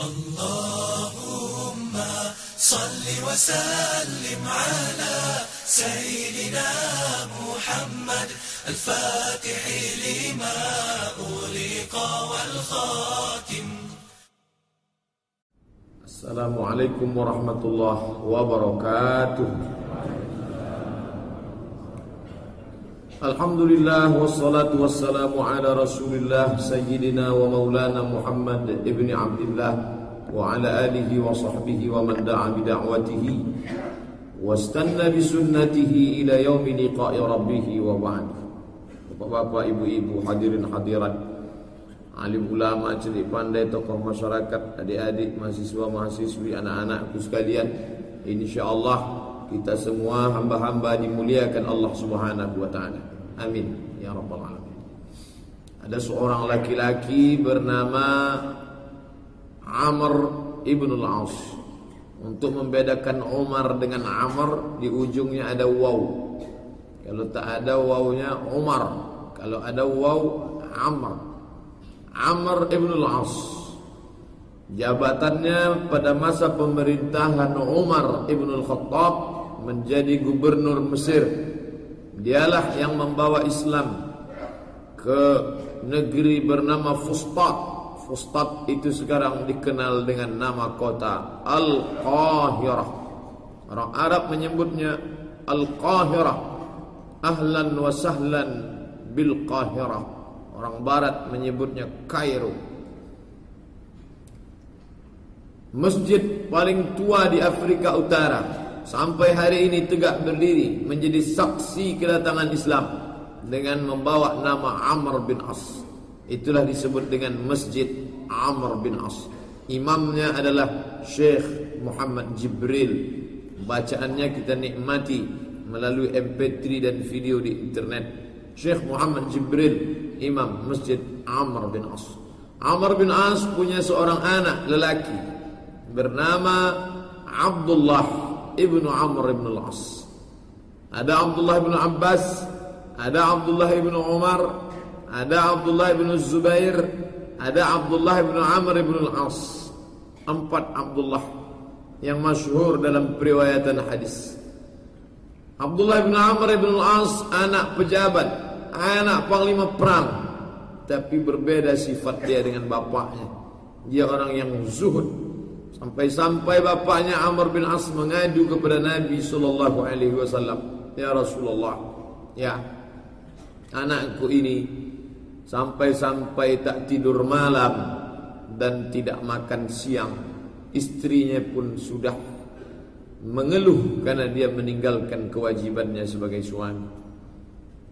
اللهم صل وسلم على سيدنا محمد الفاتح لما أغلق والخاتم. السلام عليكم ورحمة الله وبركاته. Alhamdulillah wassalatu wassalamu ala rasulillah sayyidina wa maulana Muhammad Abdullah wa ala alihi wa sahbihi wa man da'a wastanna ila yaumi liqa'i rabbih wa ba'd Bapak-bapak, ibu-ibu, hadirin hadirat Alim ulama, cerdik pandai, tokoh masyarakat, adik-adik, mahasiswa, mahasiswi, anak-anakku sekalian InsyaAllah kita semua hamba-hamba dimuliakan Allah Subhanahu wa taala. Amin. Ya Rabbal Alamin. Ada seorang laki-laki bernama Amr ibn al-As. Untuk membedakan Umar dengan Amr Di ujungnya ada waw. Kalau tak ada wawnya Umar Kalau ada waw Amr. Amr ibn al-As. Jabatannya pada masa pemerintahan Umar ibn al-Khattab Menjadi gubernur Mesir Dialah yang membawa Islam Ke negeri bernama Fustat. Fustat itu sekarang dikenal dengan nama kota Al-Qahirah. Orang Arab menyebutnya Al-Qahirah. Ahlan wa sahlan bil Qahirah Orang Barat menyebutnya Kairo. Masjid paling tua di Afrika Utara Sampai hari ini tegak berdiri Menjadi saksi kedatangan Islam Dengan membawa nama Amr bin As. Itulah disebut dengan Masjid Amr bin As. Imamnya adalah Syekh Muhammad Jibril. Bacaannya kita nikmati Melalui MP3 dan video di internet. Syekh Muhammad Jibril Imam Masjid Amr bin As. Amr bin As punya seorang anak lelaki bernama Abdullah ibnu Amr ibn al-As. Ada Abdullah ibnu Abbas, ada Abdullah ibnu Umar, ada Abdullah ibnu Zubair, ada Abdullah ibnu Amr ibn al-As. Empat Abdullah yang masyhur dalam periwayatan hadis. Abdullah ibnu Amr ibn al-As anak pejabat, anak panglima perang, tapi berbeda sifat dia dengan bapaknya. Dia orang yang zuhud, Sampai-sampai bapaknya Amr bin As mengadu kepada Nabi sallallahu alaihi wasallam, "Ya Rasulullah, ya anakku ini sampai-sampai tak tidur malam dan tidak makan siang. Istrinya pun sudah mengeluh karena dia meninggalkan kewajibannya sebagai suami.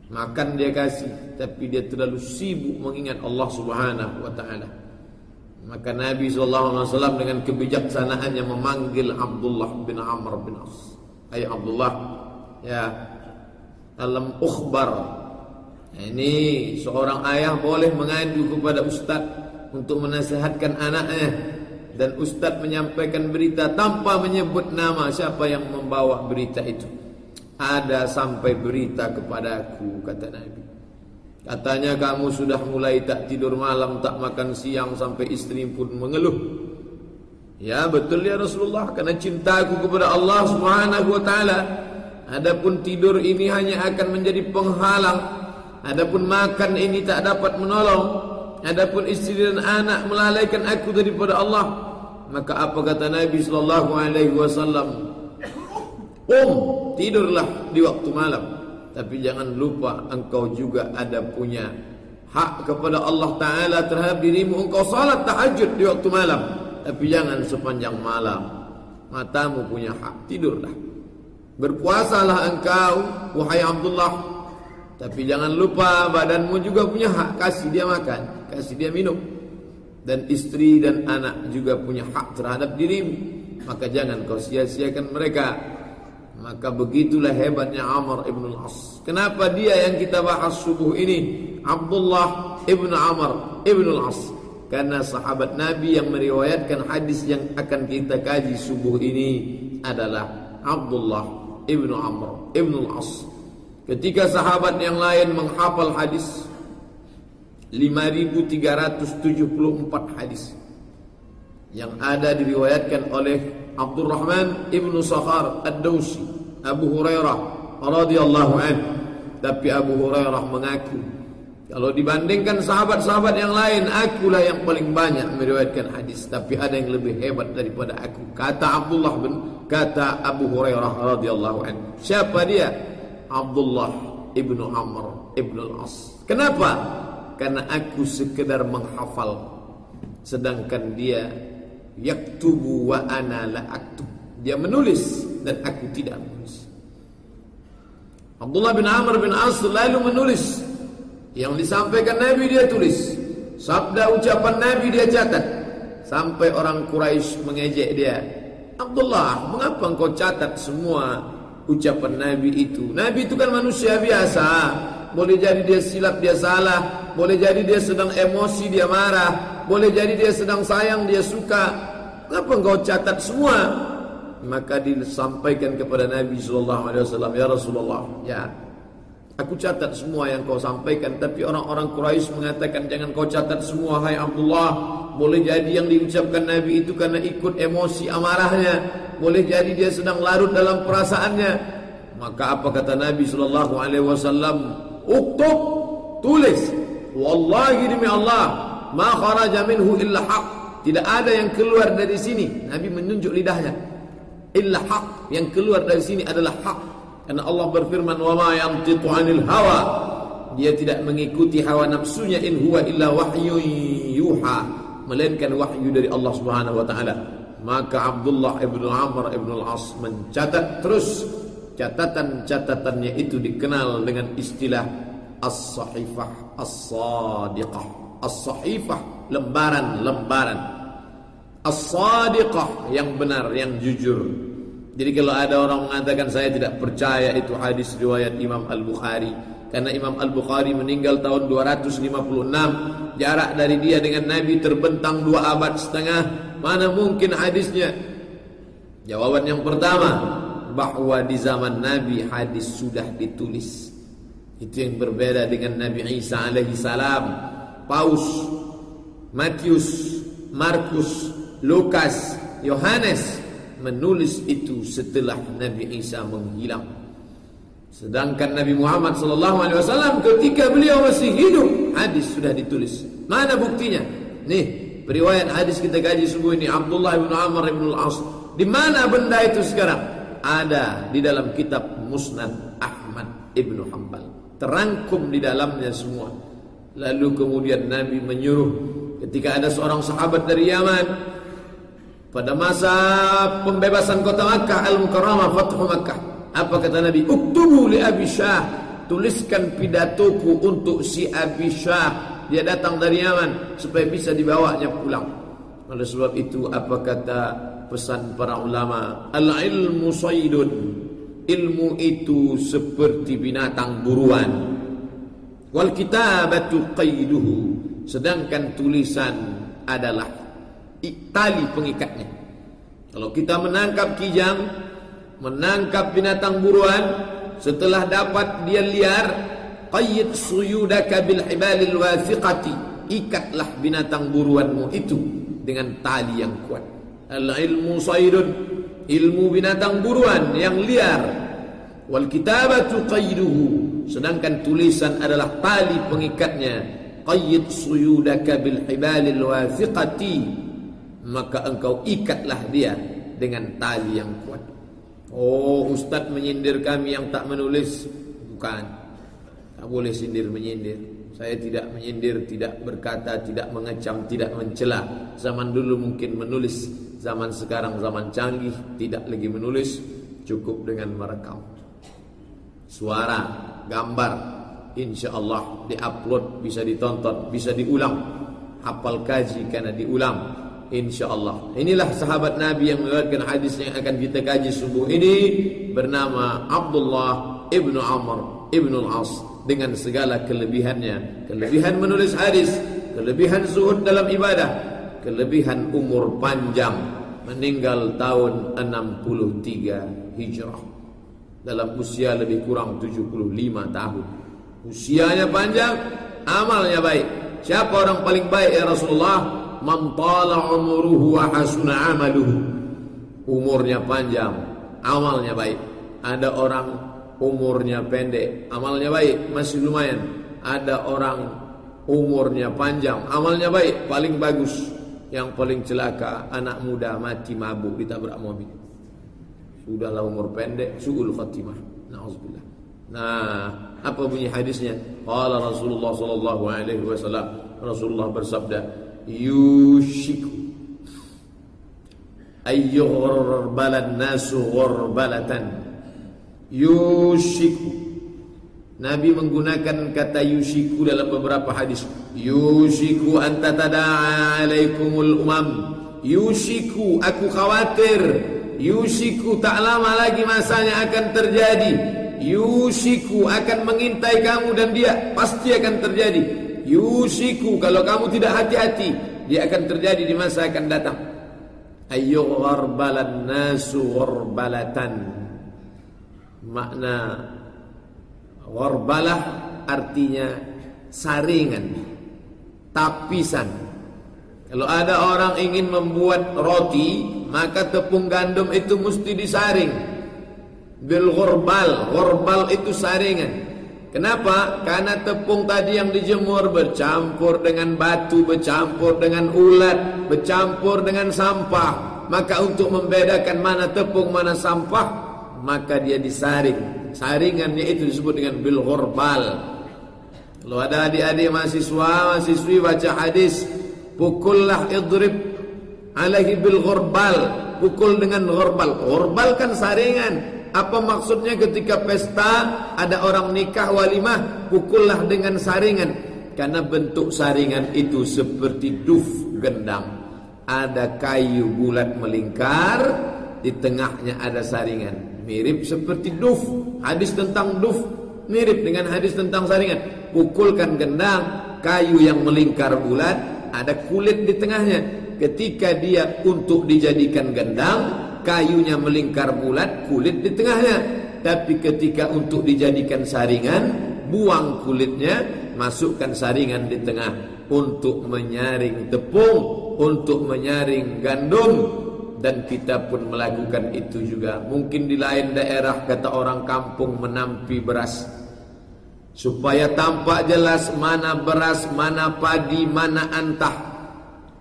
Makan dia kasih, tapi dia terlalu sibuk mengingat Allah Subhanahu wa taala." Maka Nabi SAW dengan kebijaksanaannya memanggil Abdullah bin Amr bin As. Ayah Abdullah, ya, dalam ukhbar. Ini seorang ayah boleh mengadu kepada ustaz untuk menasihatkan anaknya. Dan ustaz menyampaikan berita tanpa menyebut nama siapa yang membawa berita itu. Ada sampai berita kepadaku, kata Nabi. Katanya kamu sudah mulai tak tidur malam, tak makan siang sampai istri pun mengeluh. Ya betul ya Rasulullah karena cintaku kepada Allah Subhanahu wa taala. Adapun tidur ini hanya akan menjadi penghalang. Adapun makan ini tak dapat menolong. Adapun istri dan anak melalaikan aku daripada Allah. Maka apa kata Nabi sallallahu alaihi wasallam? Um, tidurlah di waktu malam. Tapi jangan lupa engkau juga ada punya hak kepada Allah Ta'ala terhadap dirimu. Engkau salat tahajud di waktu malam. Tapi jangan sepanjang malam. Matamu punya hak. Tidurlah. Berpuasalah engkau, wahai Abdullah. Tapi jangan lupa badanmu juga punya hak. Kasih dia makan. Kasih dia minum. Dan istri dan anak juga punya hak terhadap dirimu. Maka jangan kau sia-siakan mereka. Maka begitulah hebatnya Amr ibn al-As. Kenapa dia yang kita bahas subuh ini? Abdullah ibn Amr ibn al-As. Karena sahabat Nabi yang meriwayatkan hadis yang akan kita kaji subuh ini adalah Abdullah ibn Amr ibn al-As. Ketika sahabat yang lain menghafal hadis 5374 hadis. yang ada diriwayatkan oleh Abdurrahman ibnu Sakhar Ad-Dausi Abu Hurairah radhiyallahu an. Tapi Abu Hurairah mengaku kalau dibandingkan sahabat-sahabat yang lain akulah yang paling banyak meriwayatkan hadis. Tapi ada yang lebih hebat daripada aku. Kata Abdullah bin kata Abu Hurairah radhiyallahu an. Siapa dia? Abdullah ibnu Amr ibnu Al-As. Kenapa? Karena aku sekedar menghafal. Sedangkan dia yaktubu wa ana la aktub. Dia menulis dan aku tidak menulis. Abdullah bin Amr bin As lalu menulis yang disampaikan Nabi dia tulis. Sabda ucapan Nabi dia catat. Sampai orang Quraisy mengejek dia. Abdullah, mengapa engkau catat semua ucapan Nabi itu? Nabi itu kan manusia biasa. Boleh jadi dia silap, dia salah. Boleh jadi dia sedang emosi, dia marah. Boleh jadi dia sedang sayang, dia suka. Kenapa engkau catat semua? Maka disampaikan kepada Nabi sallallahu alaihi wasallam, "Ya Rasulullah, ya. Aku catat semua yang kau sampaikan, tapi orang-orang Quraisy mengatakan jangan kau catat semua hai Abdullah. Boleh jadi yang diucapkan Nabi itu karena ikut emosi amarahnya. Boleh jadi dia sedang larut dalam perasaannya. Maka apa kata Nabi wasallam? Uktub, tulis. Wallahi demi Allah, ma kharaja minhu illa haq. Tidak ada yang keluar dari sini nabi menunjuk lidahnya. Illa haq yang keluar dari sini adalah hak karena Allah berfirman wa ma yantiqu anil hawa. Dia tidak mengikuti hawa nafsunya in huwa illa wahyu yuha melainkan wahyu dari Allah Subhanahu wa taala. Maka Abdullah ibnu Amr ibnu Al-As mencatat terus catatan-catatannya itu dikenal dengan istilah as-sahifah as-sadiqah. As-sahifah lembaran-lembaran As-sadiqah yang benar, yang jujur. Jadi kalau ada orang mengatakan saya tidak percaya itu hadis riwayat Imam Al-Bukhari. Karena Imam Al-Bukhari meninggal tahun 256 Jarak dari dia dengan Nabi terbentang dua abad setengah. Mana mungkin hadisnya? Jawaban yang pertama Bahawa di zaman Nabi hadis sudah ditulis Itu yang berbeda dengan Nabi Isa alaihi salam Paus, Matius, Markus, Lukas, Yohanes menulis itu setelah Nabi Isa menghilang. Sedangkan Nabi Muhammad sallallahu alaihi wasallam ketika beliau masih hidup, hadis sudah ditulis. Mana buktinya? Nih, periwayat hadis kita kaji subuh ini Abdullah bin Amr bin Al-As. Di mana benda itu sekarang? Ada di dalam kitab Musnad Ahmad ibnu Hanbal. Terangkum di dalamnya semua. Lalu kemudian Nabi menyuruh ketika ada seorang sahabat dari Yaman pada masa pembebasan kota Makkah Al-Mukarramah Fathu Makkah apa kata Nabi? Uktubu li Abi Syah tuliskan pidatoku untuk si Abi Syah. Dia datang dari Yaman supaya bisa dibawanya pulang. Oleh sebab itu apa kata pesan para ulama? Al-ilmu saydun ilmu itu seperti binatang buruan. Wal kitabatu qaiduhu. Sedangkan tulisan adalah tali pengikatnya. Kalau kita menangkap kijang menangkap binatang buruan setelah dapat dia liar qayyid suyudaka bil hibalil wathiqati ikatlah binatang buruanmu itu dengan tali yang kuat. Al ilmu saydun ilmu binatang buruan yang liar. Wal kitabatu qaiduhu sedangkan tulisan adalah tali pengikatnya. Qayyid suyudaka bil hibalil wathiqati maka engkau ikatlah dia dengan tali yang kuat. Oh ustaz menyindir kami yang tak menulis. Bukan. Tak boleh sindir menyindir. Saya tidak menyindir tidak berkata tidak mengecam tidak mencela. Zaman dulu mungkin menulis zaman sekarang zaman canggih tidak lagi menulis cukup dengan merekam. Suara gambar insyaallah diupload bisa ditonton bisa diulang. Hafal kaji karena diulang insyaallah. Inilah sahabat nabi yang meriwayatkan hadis yang akan kita kaji subuh ini bernama Abdullah ibnu Amr ibnu Al-As. Dengan segala kelebihannya. Kelebihan menulis hadis kelebihan zuhud dalam ibadah kelebihan umur panjang meninggal tahun 63 Hijrah dalam usia lebih kurang 75 tahun. Usianya panjang, amalnya baik. Siapa orang paling baik ya Rasulullah? man tala umruhu wa hasuna amaluhu. Umurnya panjang, amalnya baik. Ada orang umurnya pendek, amalnya baik, masih lumayan. Ada orang umurnya panjang, amalnya baik, paling bagus. Yang paling celaka anak muda mati mabuk ditabrak mobil. Sudahlah umur pendek, suul khatimah. Nauzubillah. Nah, apa bunyi hadisnya? Qala Rasulullah sallallahu alaihi wasallam. Rasulullah bersabda, "Yushiku ayyugharbalan nasu gharbalatan." Yushiku Nabi menggunakan kata yushiku dalam beberapa hadis. Yushiku anta tada'a alaikumul umam. Yushiku aku khawatir. Yushiku tak lama lagi masanya akan terjadi. Yushiku akan mengintai kamu dan dia pasti akan terjadi. Yushiku kalau kamu tidak hati-hati dia akan terjadi di masa akan datang. Ayyugharbalan nasu gharbalatan. Makna Warbalah artinya saringan, tapisan. Kalau ada orang ingin membuat roti, maka tepung gandum itu mesti disaring. Bil ghorbal, ghorbal itu saringan. Kenapa? Karena tepung tadi yang dijemur bercampur dengan batu, bercampur dengan ulat, bercampur dengan sampah. Maka untuk membedakan mana tepung, mana sampah, maka dia disaring. Saringannya itu disebut dengan bil ghorbal. Kalau ada adik-adik mahasiswa, mahasiswi baca hadis, pukullah idrib alaihi bil ghorbal. Pukul dengan ghorbal. Ghorbal kan saringan. Apa maksudnya ketika pesta ada orang nikah walimah, pukullah dengan saringan. Karena bentuk saringan itu seperti duf gendang. Ada kayu bulat melingkar, di tengahnya ada saringan mirip seperti duf. Hadis tentang duf mirip dengan hadis tentang saringan. Pukulkan gendang, kayu yang melingkar bulat, ada kulit di tengahnya. Ketika dia untuk dijadikan gendang, kayunya melingkar bulat, kulit di tengahnya. Tapi ketika untuk dijadikan saringan, buang kulitnya, masukkan saringan di tengah untuk menyaring tepung, untuk menyaring gandum, dan kita pun melakukan itu juga. Mungkin di lain daerah kata orang kampung menampi beras supaya tampak jelas mana beras, mana padi, mana antah.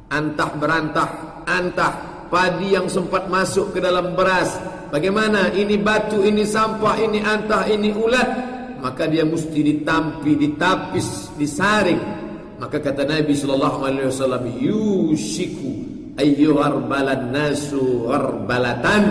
Antah berantah, antah padi yang sempat masuk ke dalam beras. Bagaimana? Ini batu, ini sampah, ini antah, ini ulat. Maka dia mesti ditampi, ditapis, disaring. Maka kata Nabi sallallahu alaihi wasallam, "Yushiku ayyuhar balad nasu balatan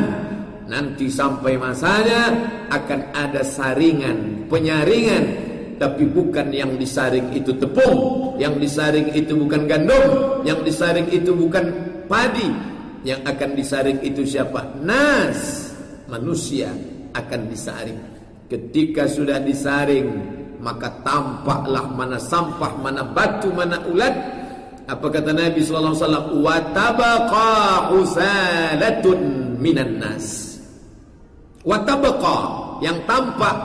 nanti sampai masanya akan ada saringan penyaringan. Tapi bukan yang disaring itu tepung yang disaring itu bukan gandum yang disaring itu bukan padi. Yang akan disaring itu siapa? Nas. Manusia akan disaring. Ketika sudah disaring maka tampaklah mana sampah mana batu mana ulat apa kata Nabi sallallahu alaihi wasallam? Wa tabaqa husalatun minan nas. Wa tabaqa yang tampak,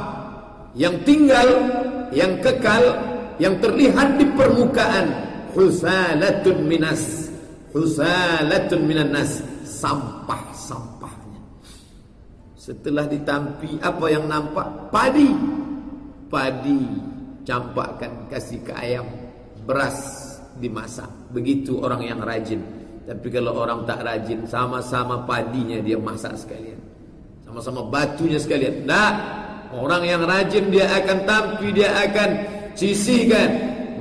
yang tinggal, yang kekal, yang terlihat di permukaan husalatun minas. Husalatun minan nas, sampah-sampahnya. Setelah ditampi apa yang nampak? Padi. Padi campakkan kasih ke ayam, beras dimasak. Begitu orang yang rajin. Tapi kalau orang tak rajin, sama-sama padinya dia masak sekalian. Sama-sama batunya sekalian. Nah, orang yang rajin dia akan tampi, dia akan sisihkan.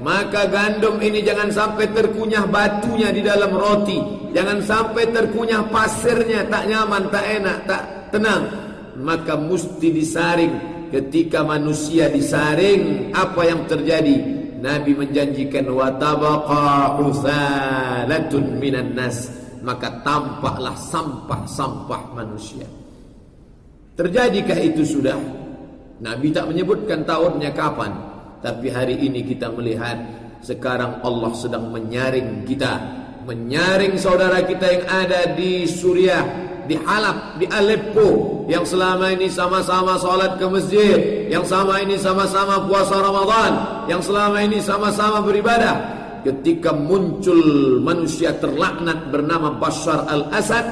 Maka gandum ini jangan sampai terkunyah batunya di dalam roti. Jangan sampai terkunyah pasirnya, tak nyaman, tak enak, tak tenang. Maka mesti disaring. Ketika manusia disaring, apa yang terjadi? Nabi menjanjikan wa tabaqa husalatun minan nas maka tampaklah sampah-sampah manusia. Terjadikah itu sudah? Nabi tak menyebutkan tahunnya kapan, tapi hari ini kita melihat sekarang Allah sedang menyaring kita, menyaring saudara kita yang ada di Suriah, di Halab, di Aleppo yang selama ini sama-sama salat ke masjid, yang sama ini sama-sama puasa Ramadan, yang selama ini sama-sama beribadah. ketika muncul manusia terlaknat bernama Bashar al-Assad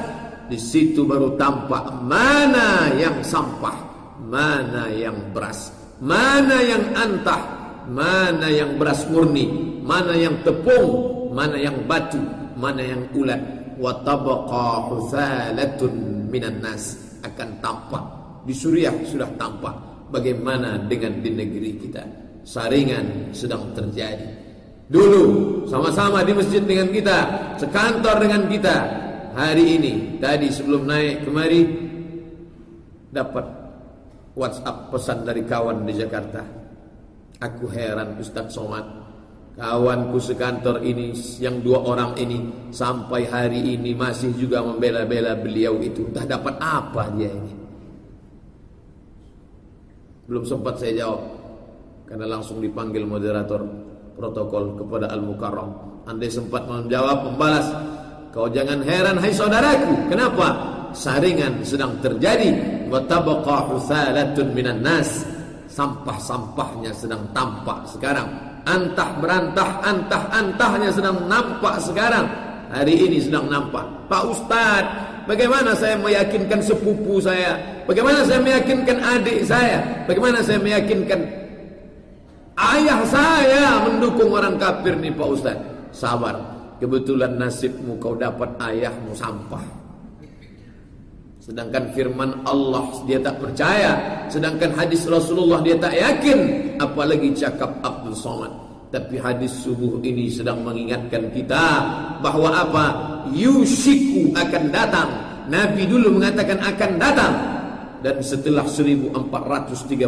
di situ baru tampak mana yang sampah mana yang beras mana yang antah mana yang beras murni mana yang tepung mana yang batu mana yang ulat wa tabqa husalatun minan nas akan tampak di Suriah sudah tampak bagaimana dengan di negeri kita saringan sedang terjadi Dulu sama-sama di masjid dengan kita, sekantor dengan kita. Hari ini tadi sebelum naik kemari dapat WhatsApp pesan dari kawan di Jakarta. Aku heran Ustaz Somad. Kawanku sekantor ini yang dua orang ini sampai hari ini masih juga membela-bela beliau itu. Entah dapat apa dia ini. Belum sempat saya jawab karena langsung dipanggil moderator protokol kepada Al-Mukarram. Andai sempat menjawab, membalas. Kau jangan heran hai saudaraku. Kenapa? Saringan sedang terjadi. Wa tabqa husalatun minan nas. Sampah-sampahnya sedang tampak sekarang. Antah berantah, antah-antahnya sedang nampak sekarang. Hari ini sedang nampak. Pak Ustadz, bagaimana saya meyakinkan sepupu saya? Bagaimana saya meyakinkan adik saya? Bagaimana saya meyakinkan Ayah saya mendukung orang kafir nih Pak Ustaz. Sabar. Kebetulan nasibmu kau dapat ayahmu sampah. Sedangkan firman Allah dia tak percaya. Sedangkan hadis Rasulullah dia tak yakin. Apalagi cakap Abdul Somad. Tapi hadis subuh ini sedang mengingatkan kita bahwa apa? Yushiku akan datang. Nabi dulu mengatakan akan datang. Dan setelah 1437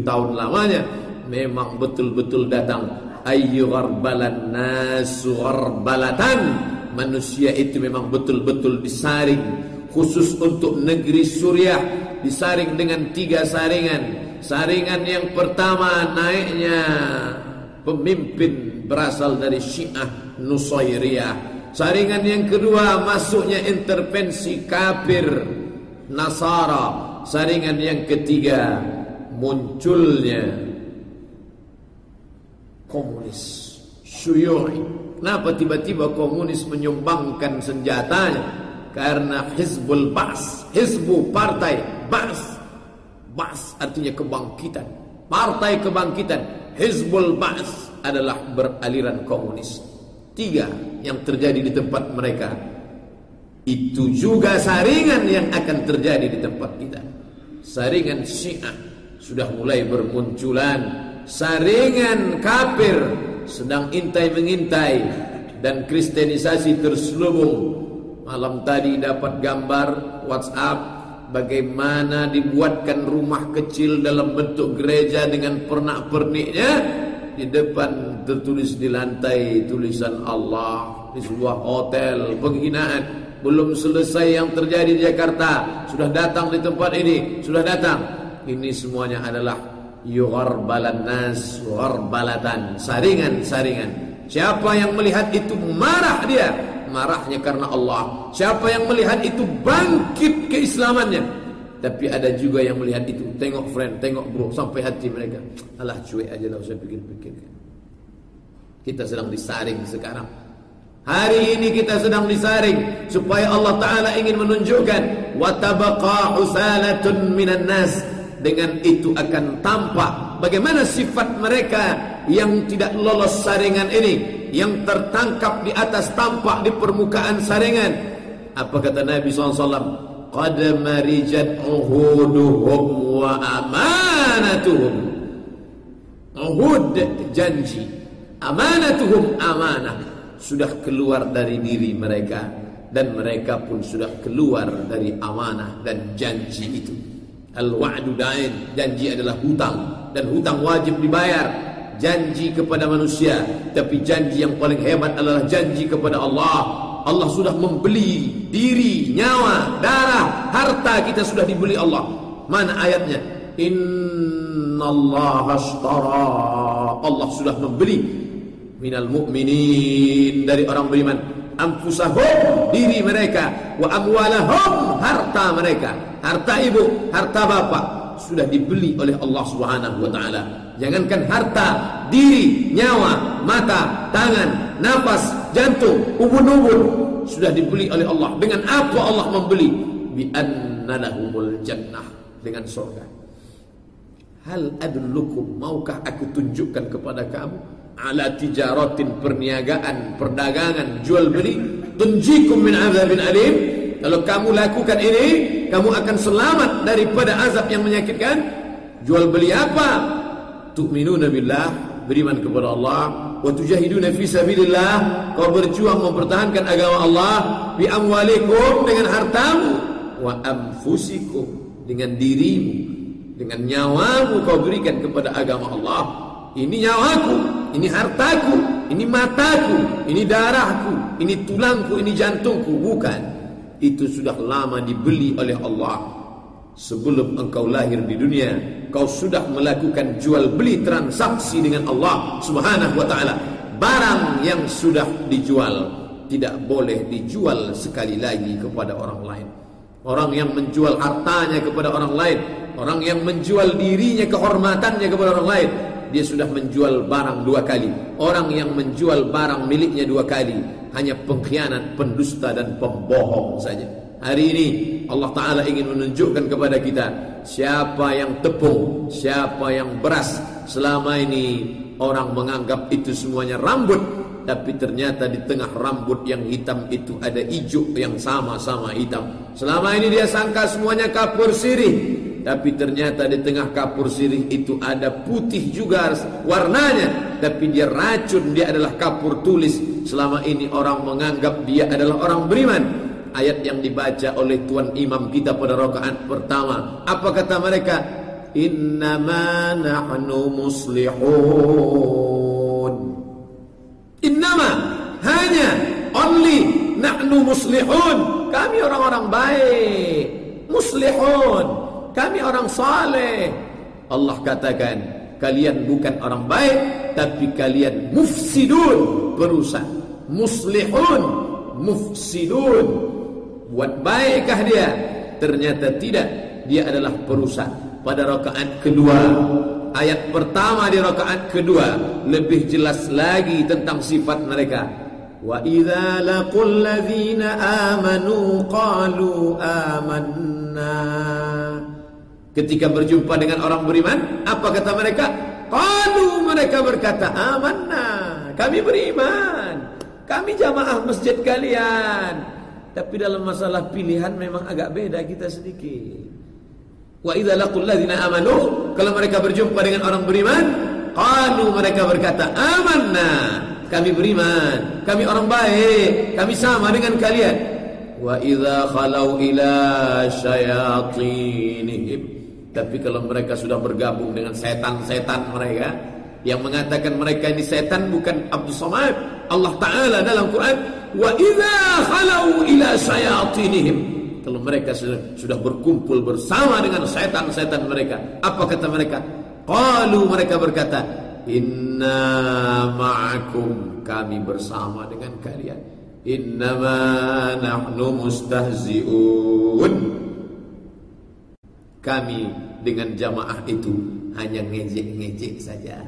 tahun lamanya memang betul-betul datang ayyu gharbalan nasu gharbalatan manusia itu memang betul-betul disaring khusus untuk negeri Suriah disaring dengan tiga saringan. Saringan yang pertama naiknya pemimpin berasal dari Syiah Nusairiyah. Saringan yang kedua masuknya intervensi kafir Nasara. Saringan yang ketiga munculnya komunis syuyuri kenapa tiba-tiba komunis menyumbangkan senjatanya karena Hizbul Bas Hizbu partai Bas Bas artinya kebangkitan partai kebangkitan. Hizbul Bas adalah beraliran komunis. Tiga yang terjadi di tempat mereka. Itu juga saringan yang akan terjadi di tempat kita. Saringan syiah sudah mulai bermunculan. Saringan kafir sedang intai mengintai dan kristenisasi terselubung. Malam tadi dapat gambar WhatsApp bagaimana dibuatkan rumah kecil dalam bentuk gereja dengan pernak-perniknya. Di depan tertulis di lantai tulisan Allah di sebuah hotel penghinaan. Belum selesai yang terjadi di Jakarta. Sudah datang di tempat ini sudah datang. Ini semuanya adalah yugharbalan nas gharbalatan saringan-saringan. Siapa yang melihat itu marah dia marahnya karena Allah. Siapa yang melihat itu bangkit keislamannya. Tapi ada juga yang melihat itu tengok friend tengok bro sampai hati mereka. Alah cuek aja lah saya pikir-pikir. Kita sedang disaring sekarang. Hari ini kita sedang disaring supaya Allah Taala ingin menunjukkan wa tabqa husalatun minan nas. Dengan itu akan tampak bagaimana sifat mereka yang tidak lolos saringan ini yang tertangkap di atas tampak di permukaan saringan. Apa kata Nabi SAW qad marijat uhuduhum wa amanatuhum. Uhud janji amanatuhum amanah. Sudah keluar dari diri mereka dan mereka pun sudah keluar dari amanah dan janji itu. Al-wa'du da'in Janji adalah hutang Dan hutang wajib dibayar Janji kepada manusia Tapi janji yang paling hebat adalah janji kepada Allah. Allah sudah membeli diri, nyawa, darah, harta kita sudah dibeli Allah. Mana ayatnya? Inna Allah ashtara. Allah sudah membeli. Minal mu'minin. Dari orang beriman. Anfusahum Diri mereka. Wa amwalahum Harta mereka. Harta ibu, harta bapak. Sudah dibeli oleh Allah Subhanahu wa taala. Jangankan harta, diri, nyawa, mata, tangan, nafas, jantung, ubun-ubun sudah dibeli oleh Allah. Dengan apa Allah membeli? Bi annalahumul jannah dengan surga. Hal adullukum maukah aku tunjukkan kepada kamu ala tijaratin perniagaan, perdagangan, jual beli tunjikum min azabin alim. Kalau kamu lakukan ini, kamu akan selamat daripada azab yang menyakitkan. Jual beli apa? Tu'minuna billah beriman kepada Allah. Wa tujahiduna fi sabilillah kau berjuang mempertahankan agama Allah. Bi amwalikum dengan hartamu. Wa anfusikum dengan dirimu. Dengan nyawamu kau berikan kepada agama Allah. Ini nyawaku ini hartaku ini mataku ini darahku ini tulangku ini jantungku. Bukan. Itu sudah lama dibeli oleh Allah Sebelum engkau lahir di dunia Kau sudah melakukan jual beli transaksi dengan Allah Subhanahu wa ta'ala. Barang yang sudah dijual Tidak boleh dijual sekali lagi kepada orang lain. Orang yang menjual hartanya kepada orang lain Orang yang menjual dirinya kehormatannya kepada orang lain Dia sudah menjual barang dua kali. Orang yang menjual barang miliknya dua kali Hanya pengkhianat, pendusta dan pembohong saja Hari ini Allah Ta'ala ingin menunjukkan kepada kita Siapa yang tepung Siapa yang beras. Selama ini orang menganggap itu semuanya rambut Tapi ternyata di tengah rambut yang hitam itu Ada hijau yang sama-sama hitam. Selama ini dia sangka semuanya kapur sirih Tapi ternyata di tengah kapur sirih itu ada putih juga warnanya. Tapi dia racun, dia adalah kapur tulis. Selama ini orang menganggap dia adalah orang beriman ayat yang dibaca oleh tuan imam kita pada rakaat pertama. Apa kata mereka? Innama nahnu muslihun. Innama hanya only nahnu muslihun. Kami orang-orang baik. Muslihun. Kami orang saleh. Allah katakan, kalian bukan orang baik tapi kalian mufsidun, perusak. Muslihun, mufsidun buat baikkah dia? Ternyata tidak. Dia adalah perusak. Pada rakaat kedua ayat pertama di rakaat kedua lebih jelas lagi tentang sifat mereka. Wa laqul ladzina amanu qalu amanna. Ketika berjumpa dengan orang beriman apa kata mereka? Qalu mereka berkata amanna. Kami beriman. Kami jamaah masjid kalian tapi dalam masalah pilihan memang agak beda kita sedikit. Wa idza laqul ladzina amanu, kalau mereka berjumpa dengan orang beriman, qalu mereka berkata, "Amanna." Kami beriman, kami orang baik, kami sama dengan kalian. Wa idza khalau ila syayatinihim. Tapi kalau mereka sudah bergabung dengan setan-setan mereka yang mengatakan mereka ini setan bukan Abdul Samad, Allah Taala dalam Quran wa idza khalau ila syayatinihim. Kalau mereka sudah berkumpul bersama dengan setan-setan mereka apa kata mereka? Qalu mereka berkata inna ma'akum kami bersama dengan kalian. Innama nahnu mustahzi'un. Kami dengan jamaah itu hanya ngejek-ngejek saja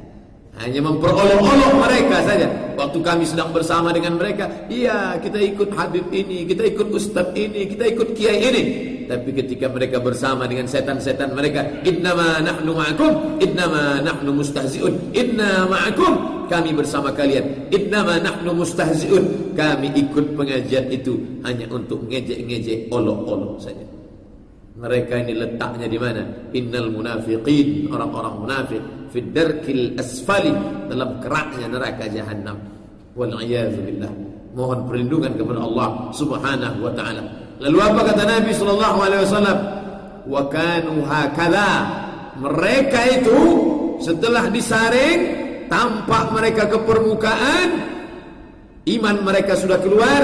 hanya memperolok-olok mereka saja. Waktu kami sedang bersama dengan mereka, iya kita ikut Habib ini, kita ikut Ustaz ini, kita ikut Kiai ini. Tapi ketika mereka bersama dengan setan-setan mereka, innama nahnu ma'akum, innama nahnu mustahzi'un, inna ma'akum, kami bersama kalian, innama nahnu mustahzi'un, kami ikut pengajian itu hanya untuk ngejek-ngejek olok-olok saja. Mereka ini letaknya di mana? Innal munafiqin, orang-orang munafik fi darkil asfali dalam keraknya neraka jahanam wal billah. Mohon perlindungan kepada Allah Subhanahu wa taala. Lalu apa kata Nabi sallallahu alaihi wasallam? Wa kanu hakala mereka itu setelah disaring tampak mereka ke permukaan iman mereka sudah keluar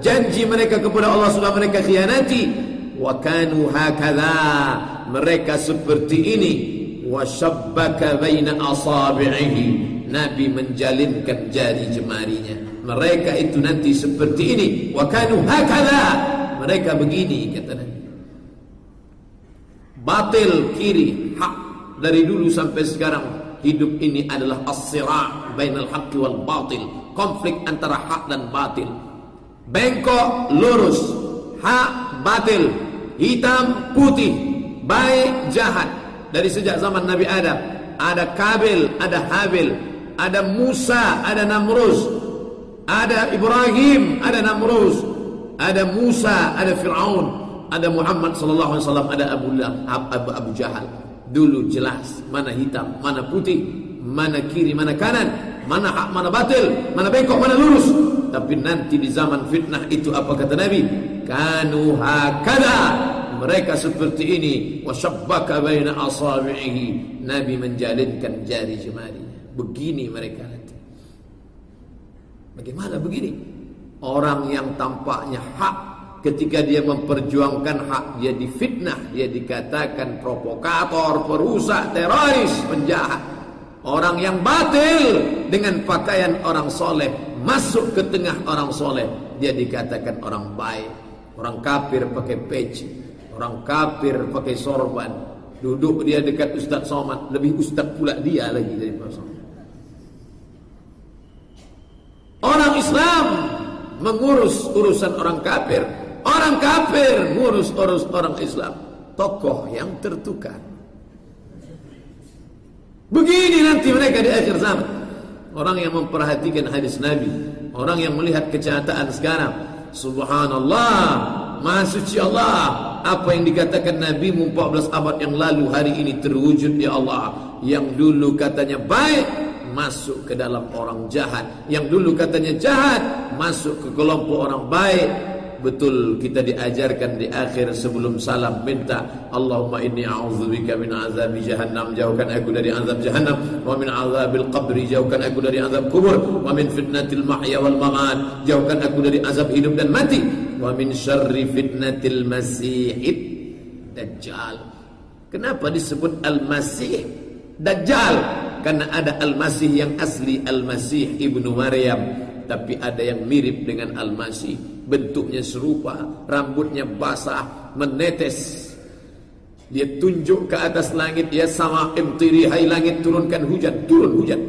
janji mereka kepada Allah sudah mereka khianati. Wa kanu hakala mereka seperti ini washabbaka baina asabi'ihi. Nabi menjalinkan jari jemarinya. Mereka itu nanti seperti ini. Wa kanu hakala mereka begini kata batil kiri hak dari dulu sampai sekarang hidup ini adalah as-sira' bainal haqqi wal batil. Konflik antara hak dan batil. Bengkok lurus. Hak batil. Hitam putih. Baik jahat dari sejak zaman Nabi Adam. Ada Kabil ada Habil ada Musa ada Namrus ada Ibrahim ada Namrus ada Musa ada Fir'aun ada Muhammad sallallahu alaihi wasallam ada Abu Abu, Abu Jahal. Dulu jelas mana hitam mana putih mana kiri mana kanan mana hak mana batil mana bengkok mana lurus. Tapi nanti di zaman fitnah itu apa kata Nabi? Kanu hakada mereka seperti ini wasyabbaka baina asabihi Nabi menjalinkan jari jemarinya begini mereka nanti. Bagaimana begini? Orang yang tampaknya hak ketika dia memperjuangkan hak dia difitnah. Dia dikatakan provokator perusak teroris penjahat. Orang yang batil dengan pakaian orang soleh masuk ke tengah orang soleh dia dikatakan orang baik. Orang kafir pakai peci orang kafir pakai sorban duduk dia dekat Ustaz Somad lebih Ustaz pula dia lagi dari Somad orang Islam mengurus urusan orang kafir Orang kafir ngurus-urus orang Islam. Tokoh yang tertukar. Begini nanti mereka di akhir zaman. Orang yang memperhatikan hadis Nabi. Orang yang melihat kenyataan sekarang. Subhanallah. Maha suci Allah. Apa yang dikatakan Nabi 14 abad yang lalu hari ini terwujud ya Allah. Yang dulu katanya baik masuk ke dalam orang jahat. Yang dulu katanya jahat masuk ke kelompok orang baik. Betul kita diajarkan di akhir sebelum salam minta Allahumma inni a'udzubika min azabi jahannam. Jauhkan aku dari azab jahannam. Wa min azabil qabri. Jauhkan aku dari azab kubur. Wa min fitnatil mahya wal mamat jauhkan aku dari azab hidup dan mati wa min syarri fitnatil masihid dajjal. Kenapa disebut al-masih? Dajjal. Karena ada al-masih yang asli al-masih ibnu maryam. Tapi ada yang mirip dengan al-masih. Bentuknya serupa, rambutnya basah, menetes. Dia tunjuk ke atas langit, ya sama imtiri hai langit turunkan hujan, turun hujan.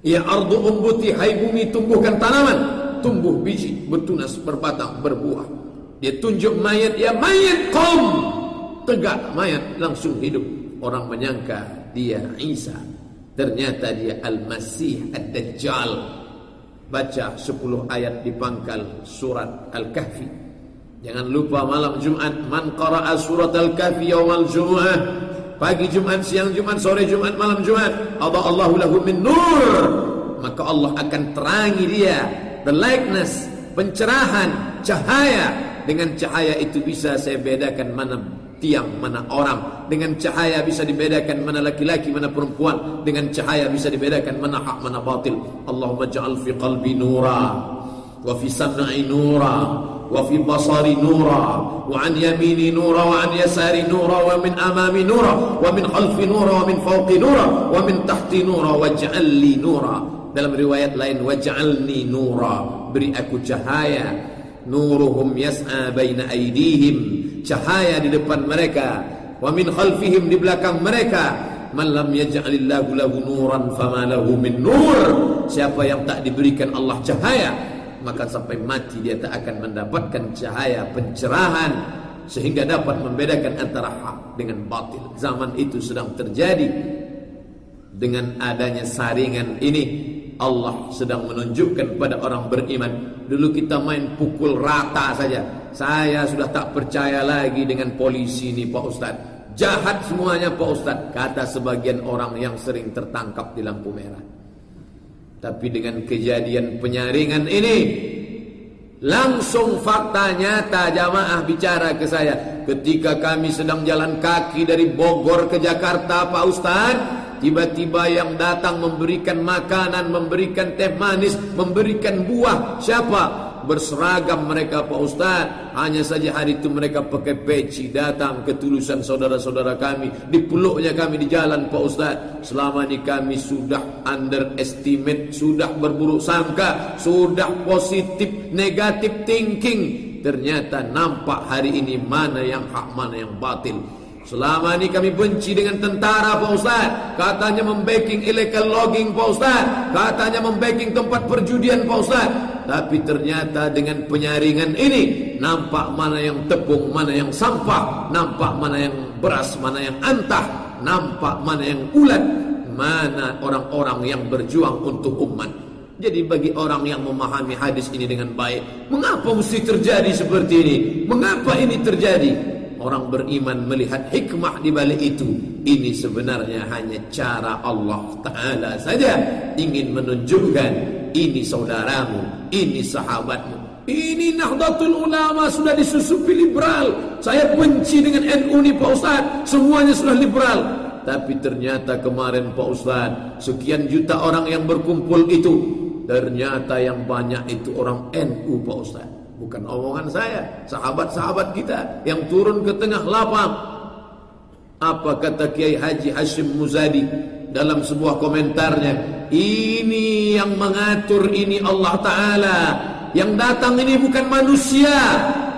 Ya ardu umbuti hai bumi tumbuhkan tanaman, tumbuh biji, bertunas, berbatang, berbuah. Dia tunjuk mayat, ya mayat kom. Tegak mayat langsung hidup. Orang menyangka dia Isa. Ternyata dia Al-Masih Ad-Dajjal baca 10 ayat di pangkal surat Al-Kahfi. Jangan lupa malam Jumat man qara'a surat Al-Kahfi yaumal Jumu'ah. Pagi Jumat, siang Jumat, sore Jumat, malam Jumat. Allah Allahu lahu min nur. Maka Allah akan terangi dia the likeness, pencerahan, cahaya. Dengan cahaya itu bisa saya bedakan mana tiang mana orang. Dengan cahaya bisa dibedakan mana laki-laki mana perempuan. Dengan cahaya bisa dibedakan mana hak mana batil. Allahumma ja'al fi qalbi nura wa fi sam'i nura wa fi basari nura wa an yamini nura wa an yasari nura wa min amami nura wa min khalfi nura wa min fawqi nura dalam riwayat lain waj'alni nura. Beri aku cahaya. Nuruhum yas'a baina aydihim. Cahaya di depan mereka. Wa min khalfihim di belakang mereka. Man lam yaj'alillahu lahu nuran fama lahu min nur. Siapa yang tak diberikan Allah cahaya maka sampai mati dia tak akan mendapatkan cahaya pencerahan sehingga dapat membedakan antara hak dengan batil. Zaman itu sedang terjadi dengan adanya saringan ini Allah sedang menunjukkan kepada orang beriman. Dulu kita main pukul rata saja. Saya sudah tak percaya lagi dengan polisi ini Pak Ustaz. Jahat semuanya Pak Ustaz Kata sebagian orang yang sering tertangkap di lampu merah. Tapi dengan kejadian penyaringan ini Langsung fakta nyata jamaah bicara ke saya. Ketika kami sedang jalan kaki dari Bogor ke Jakarta Pak Ustaz Tiba-tiba yang datang memberikan makanan, memberikan teh manis, memberikan buah. Siapa? Berseragam mereka Pak Ustaz. Hanya saja hari itu mereka pakai peci datang ketulusan saudara-saudara kami. Dipeluknya kami di jalan Pak Ustaz. Selama ini kami sudah underestimate, sudah berburuk sangka, sudah positif, negatif thinking. Ternyata nampak hari ini mana yang hak, mana yang batil. Selama ini kami benci dengan tentara Pak Ustaz Katanya membacking illegal logging Pak Ustaz Katanya membacking tempat perjudian Pak Ustaz Tapi ternyata dengan penyaringan ini Nampak mana yang tepung, mana yang sampah Nampak mana yang beras, mana yang antah Nampak mana yang ulat Mana orang-orang yang berjuang untuk umat Jadi bagi orang yang memahami hadis ini dengan baik Mengapa mesti terjadi seperti ini? Mengapa ini terjadi? Orang beriman melihat hikmah di balik itu. Ini sebenarnya hanya cara Allah Ta'ala saja. Ingin menunjukkan ini saudaramu, ini sahabatmu. Ini Nahdlatul Ulama sudah disusupi liberal. Saya benci dengan NU ini Pak Ustaz. Semuanya sudah liberal. Tapi ternyata kemarin Pak Ustaz, sekian juta orang yang berkumpul itu, ternyata yang banyak itu orang NU Pak Ustaz. Bukan omongan saya, sahabat-sahabat kita yang turun ke tengah lapang. Apa kata Kiai Haji Hashim Muzadi dalam sebuah komentarnya? Ini yang mengatur ini Allah Ta'ala. Yang datang ini bukan manusia.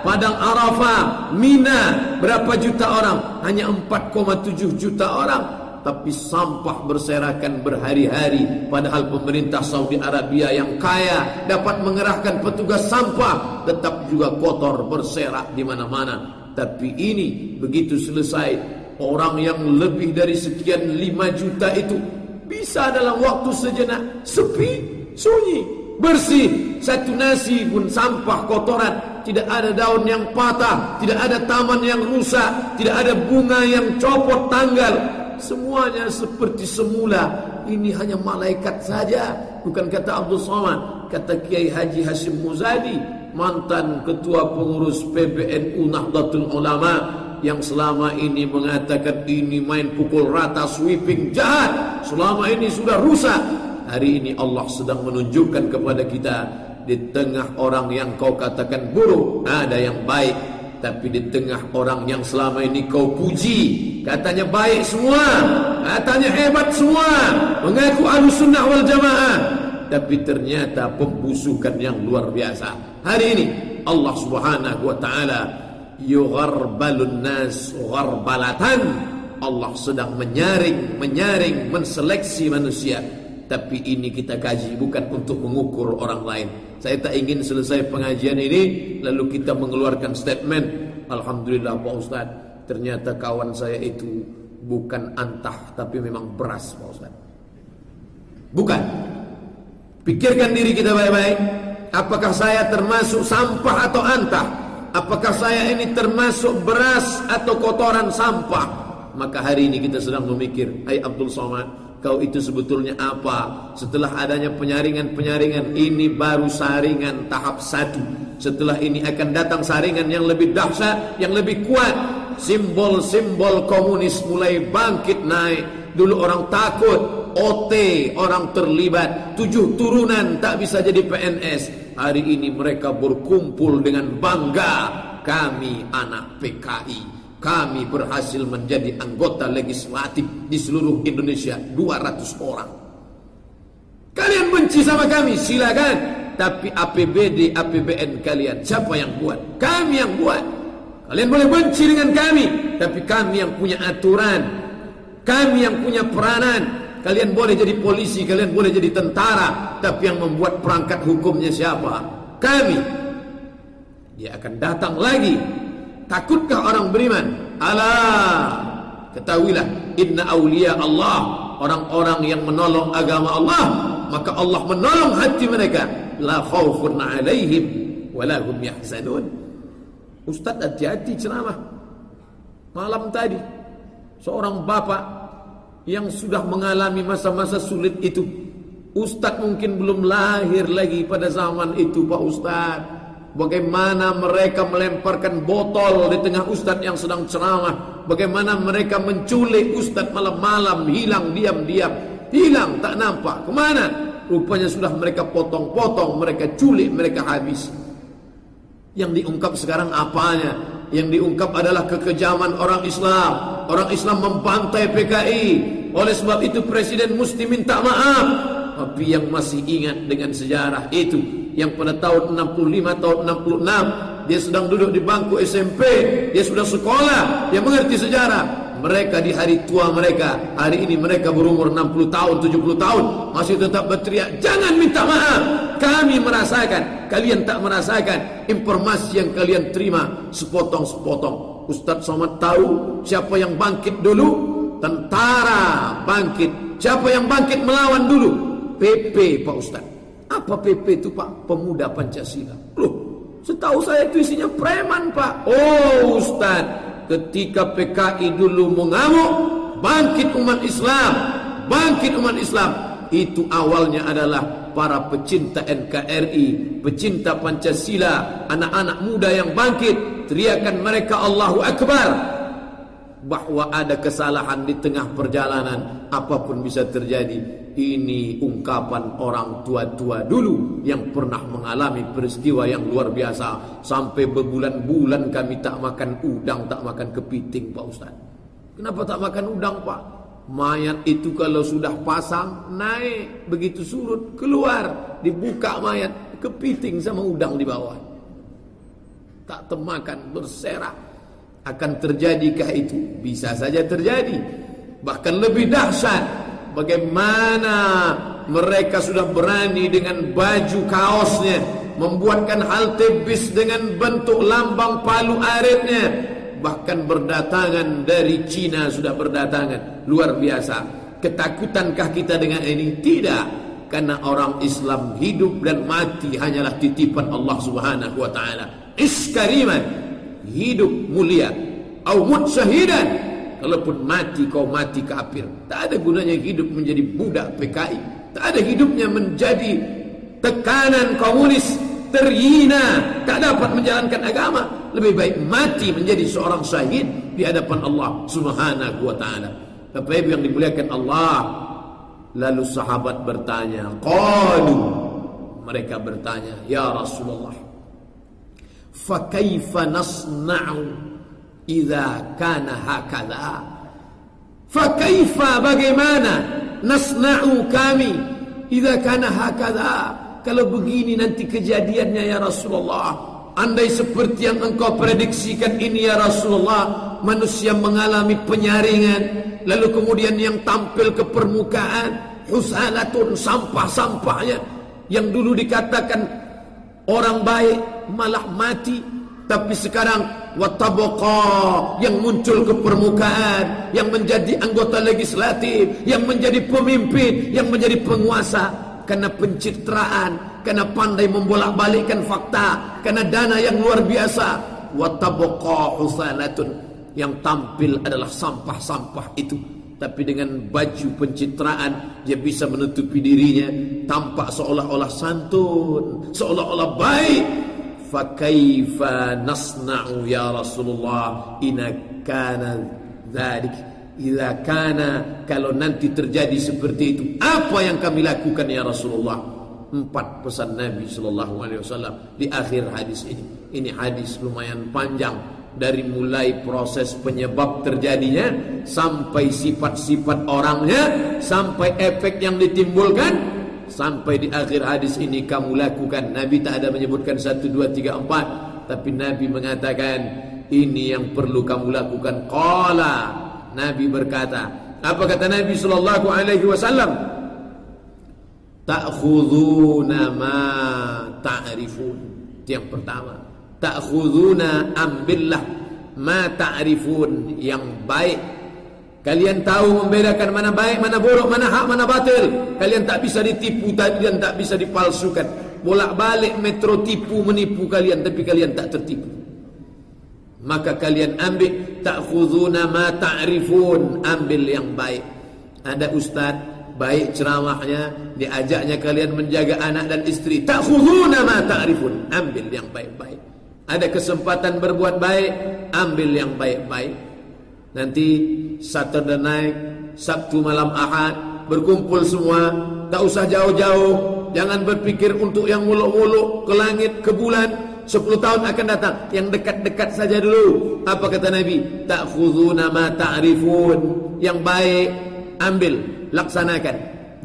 Padang Arafah, Mina, berapa juta orang? Hanya 4,7 juta orang tapi sampah berserakan berhari-hari. Padahal pemerintah Saudi Arabia yang kaya dapat mengerahkan petugas sampah. Tetap juga kotor berserak di mana-mana. Tapi ini begitu selesai orang yang lebih dari sekian 5 juta itu bisa dalam waktu sejenak sepi sunyi bersih. Satu nasi pun sampah kotoran. Tidak ada daun yang patah tidak ada taman yang rusak tidak ada bunga yang copot tanggal semuanya seperti semula. Ini hanya malaikat saja. Bukan kata Abdul Somad. Kata Kiai Haji Hashim Muzadi. Mantan ketua pengurus PBNU Nahdlatul Ulama. Yang selama ini mengatakan ini main pukul rata sweeping jahat. Selama ini sudah rusak. Hari ini Allah sedang menunjukkan kepada kita. Di tengah orang yang kau katakan buruk. Ada yang baik tapi di tengah orang yang selama ini kau puji Katanya baik semua Katanya hebat semua Mengaku ahlu sunnah wal jamaah. Tapi ternyata pembusukan yang luar biasa. Hari ini Allah subhanahu wa ta'ala Yugharbalun nas gharbalatan. Allah sedang menyaring, menyaring, menseleksi manusia. Tapi ini kita kaji bukan untuk mengukur orang lain saya tak ingin selesai pengajian ini lalu kita mengeluarkan statement, alhamdulillah Pak Ustaz, ternyata kawan saya itu bukan antah tapi memang beras Pak Ustaz. Bukan. Pikirkan diri kita baik-baik. Apakah saya termasuk sampah atau antah? Apakah saya ini termasuk beras atau kotoran sampah? Maka hari ini kita sedang memikir, Hai Abdul Somad, Kau itu sebetulnya apa? Setelah adanya penyaringan-penyaringan ini baru saringan tahap satu. Setelah ini akan datang saringan yang lebih dahsyat, yang lebih kuat. Simbol-simbol komunis mulai bangkit naik. Dulu orang takut, OT orang terlibat, tujuh turunan tak bisa jadi PNS. Hari ini mereka berkumpul dengan bangga. Kami anak PKI kami berhasil menjadi anggota legislatif di seluruh Indonesia 200 orang. Kalian benci sama kami, silakan. Tapi APBD, APBN kalian siapa yang buat? Kami yang buat. Kalian boleh benci dengan kami, tapi kami yang punya aturan. Kami yang punya peranan. Kalian boleh jadi polisi, kalian boleh jadi tentara, tapi yang membuat perangkat hukumnya siapa? Kami. Dia akan datang lagi Takutkah orang beriman? Allah Ketahuilah Inna awliya Allah Orang-orang yang menolong agama Allah Maka Allah menolong hati mereka. La khawfun alaihim Walahum yahzanun. Ustaz hati-hati ceramah. Malam tadi Seorang bapak Yang sudah mengalami masa-masa sulit itu Ustaz mungkin belum lahir lagi pada zaman itu Pak Ustaz Bagaimana mereka melemparkan botol di tengah ustaz yang sedang ceramah. Bagaimana mereka menculik ustaz malam-malam. Hilang diam-diam. Hilang tak nampak. Ke mana? Rupanya sudah mereka potong-potong. Mereka culik, mereka habis. Yang diungkap sekarang apanya? Yang diungkap adalah kekejaman orang Islam. Orang Islam membantai PKI. Oleh sebab itu Presiden mesti minta maaf. Tapi yang masih ingat dengan sejarah itu yang pada tahun 65 tahun 66 dia sedang duduk di bangku SMP, dia sudah sekolah, dia mengerti sejarah. Mereka di hari tua mereka Hari ini mereka berumur 60 tahun 70 tahun Masih tetap berteriak Jangan minta maaf. Kami merasakan Kalian tak merasakan Informasi yang kalian terima Sepotong-sepotong. Ustaz Somad tahu Siapa yang bangkit dulu? Tentara bangkit. Siapa yang bangkit melawan dulu? PP Pak Ustaz Apa PP itu Pak? Pemuda Pancasila. Loh Setahu saya itu isinya preman Pak. Oh Ustaz ketika PKI dulu mengamuk bangkit umat Islam bangkit umat Islam. Itu awalnya adalah para pecinta NKRI pecinta Pancasila anak-anak muda yang bangkit. Teriakan mereka Allahu Akbar bahwa ada kesalahan di tengah perjalanan apa pun bisa terjadi ini ungkapan orang tua-tua dulu yang pernah mengalami peristiwa yang luar biasa sampai berbulan-bulan kami tak makan udang, tak makan kepiting, Pak Ustaz. Kenapa tak makan udang, Pak? Mayat itu kalau sudah pasang naik, begitu surut keluar, dibuka mayat, kepiting sama udang di bawah. Tak temakan berserak. Akan terjadikah itu? Bisa saja terjadi. Bahkan lebih dahsyat bagaimana mereka sudah berani dengan baju kaosnya membuatkan halte bis dengan bentuk lambang palu aritnya. Bahkan berdatangan dari Cina sudah berdatangan. Luar biasa. Ketakutankah kita dengan ini? Tidak. Karena orang Islam hidup dan mati hanyalah titipan Allah Subhanahu wa taala. Iskariman hidup mulia mut syahidan. Kalaupun mati kau mati kafir Tak ada gunanya hidup menjadi budak PKI Tak ada hidupnya menjadi tekanan komunis Terhina Tak dapat menjalankan agama. Lebih baik mati menjadi seorang syahid Di hadapan Allah subhanahu wa ta'ala. Bapak ibu yang dimuliakan Allah Lalu sahabat bertanya Qalu Mereka bertanya Ya Rasulullah Fakaifa nasna'u idza kana hakadha. Fa kaifa bagaimana nasna'u kami idza kana hakadha. Kalau begini nanti kejadiannya ya Rasulullah. Andai seperti yang engkau prediksikan ini ya Rasulullah manusia mengalami penyaringan. Lalu kemudian yang tampil ke permukaan husalatun sampah-sampahnya. Yang dulu dikatakan orang baik malah mati. Tapi sekarang watabqa yang muncul ke permukaan yang menjadi anggota legislatif yang menjadi pemimpin yang menjadi penguasa. Karena pencitraan karena pandai membolak-balikkan fakta karena dana yang luar biasa. Watabqa husalatun yang tampil adalah sampah-sampah itu. Tapi dengan baju pencitraan dia bisa menutupi dirinya tampak seolah-olah santun seolah-olah baik fakaifa nasna'u ya Rasulullah ina kana dzalik idza kana kalau nanti terjadi seperti itu apa yang kami lakukan ya Rasulullah? Empat pesan Nabi sallallahu alaihi wasallam di akhir hadis ini. Ini hadis lumayan panjang. Dari mulai proses penyebab terjadinya sampai sifat-sifat orangnya sampai efek yang ditimbulkan Sampai di akhir hadis ini kamu lakukan. Nabi tak ada menyebutkan satu, dua, tiga, empat. Tapi Nabi mengatakan Ini yang perlu kamu lakukan. Qala. Nabi berkata Apa kata Nabi sallallahu alaihi wasallam? Ta'khuduna ma ta'rifun. Itu yang pertama. Ta'khuduna ambillah Ma ta'rifun. Yang baik Kalian tahu membedakan mana baik, mana buruk, mana hak, mana batil. Kalian tak bisa ditipu dan tak bisa dipalsukan. Bolak-balik metro tipu menipu kalian tapi kalian tak tertipu. Maka kalian ambil ta'khuduna ma ta'rifun, ambil yang baik. Ada ustaz baik ceramahnya, diajaknya kalian menjaga anak dan istri. Ta'khuduna ma ta'rifun, ambil yang baik-baik. Ada kesempatan berbuat baik, ambil yang baik-baik. Nanti Saturday night, Sabtu malam Ahad berkumpul semua, tak usah jauh-jauh, jangan berpikir untuk yang muluk-muluk ke langit, ke bulan. 10 tahun akan datang yang dekat-dekat saja dulu. Apa kata Nabi? Ta'khuduna ma ta'rifun. Yang baik ambil, laksanakan.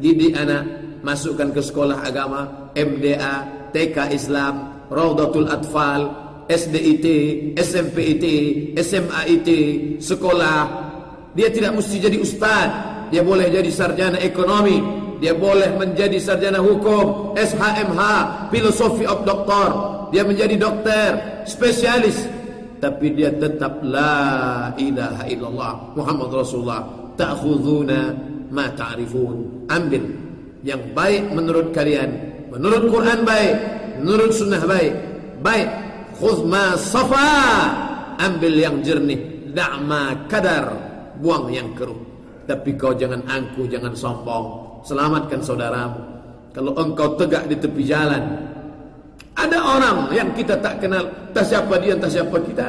Didik anak, masukkan ke sekolah agama, MDA, TK Islam, Raudatul Atfal, SDIT, SMPIT, SMAIT, sekolah. Dia tidak mesti jadi ustaz. Dia boleh jadi sarjana ekonomi. Dia boleh menjadi sarjana hukum, SHMH, filosofi of doktor. Dia menjadi dokter, spesialis. Tapi dia tetap la ilaha illallah Muhammad Rasulullah. Ta'khuduna ma ta'rifun. Ambil yang baik menurut kalian. Menurut Quran baik, menurut sunnah baik. Baik khudh ma safa. Ambil yang jernih. Da'ma kadar buang yang keruh. Tapi kau jangan angku jangan sombong. Selamatkan saudaramu. Kalau engkau tegak di tepi jalan ada orang yang kita tak kenal. Tak siapa dia tak siapa kita.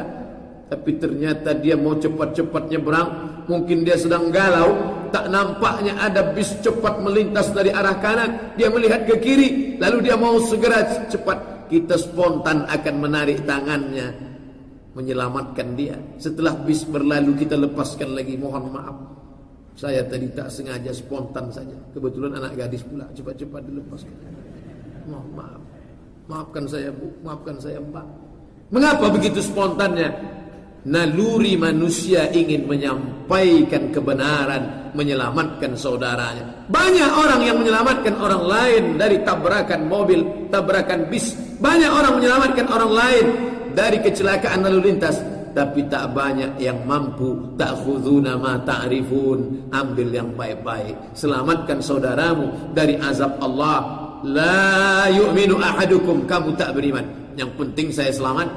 Tapi ternyata dia mau cepat-cepat nyebrang mungkin dia sedang galau. Tak nampaknya ada bis cepat melintas dari arah kanan. Dia melihat ke kiri. Lalu dia mau segera cepat kita spontan akan menarik tangannya menyelamatkan dia. Setelah bis berlalu kita lepaskan lagi. Mohon maaf. Saya tadi tak sengaja spontan saja. Kebetulan anak gadis pula cepat-cepat dilepaskan. Mohon maaf. Maafkan saya Bu, maafkan saya Mbak. Mengapa begitu spontannya? Naluri manusia ingin menyampaikan kebenaran, menyelamatkan saudaranya. Banyak orang yang menyelamatkan orang lain dari tabrakan mobil, tabrakan bis. Banyak orang menyelamatkan orang lain dari kecelakaan lalu lintas. Tapi tak banyak yang mampu. Ta'khuduna ma ta'rifun. Ambil yang baik-baik. Selamatkan saudaramu dari azab Allah. La yu'minu ahadukum. Kamu tak beriman. Yang penting saya selamat.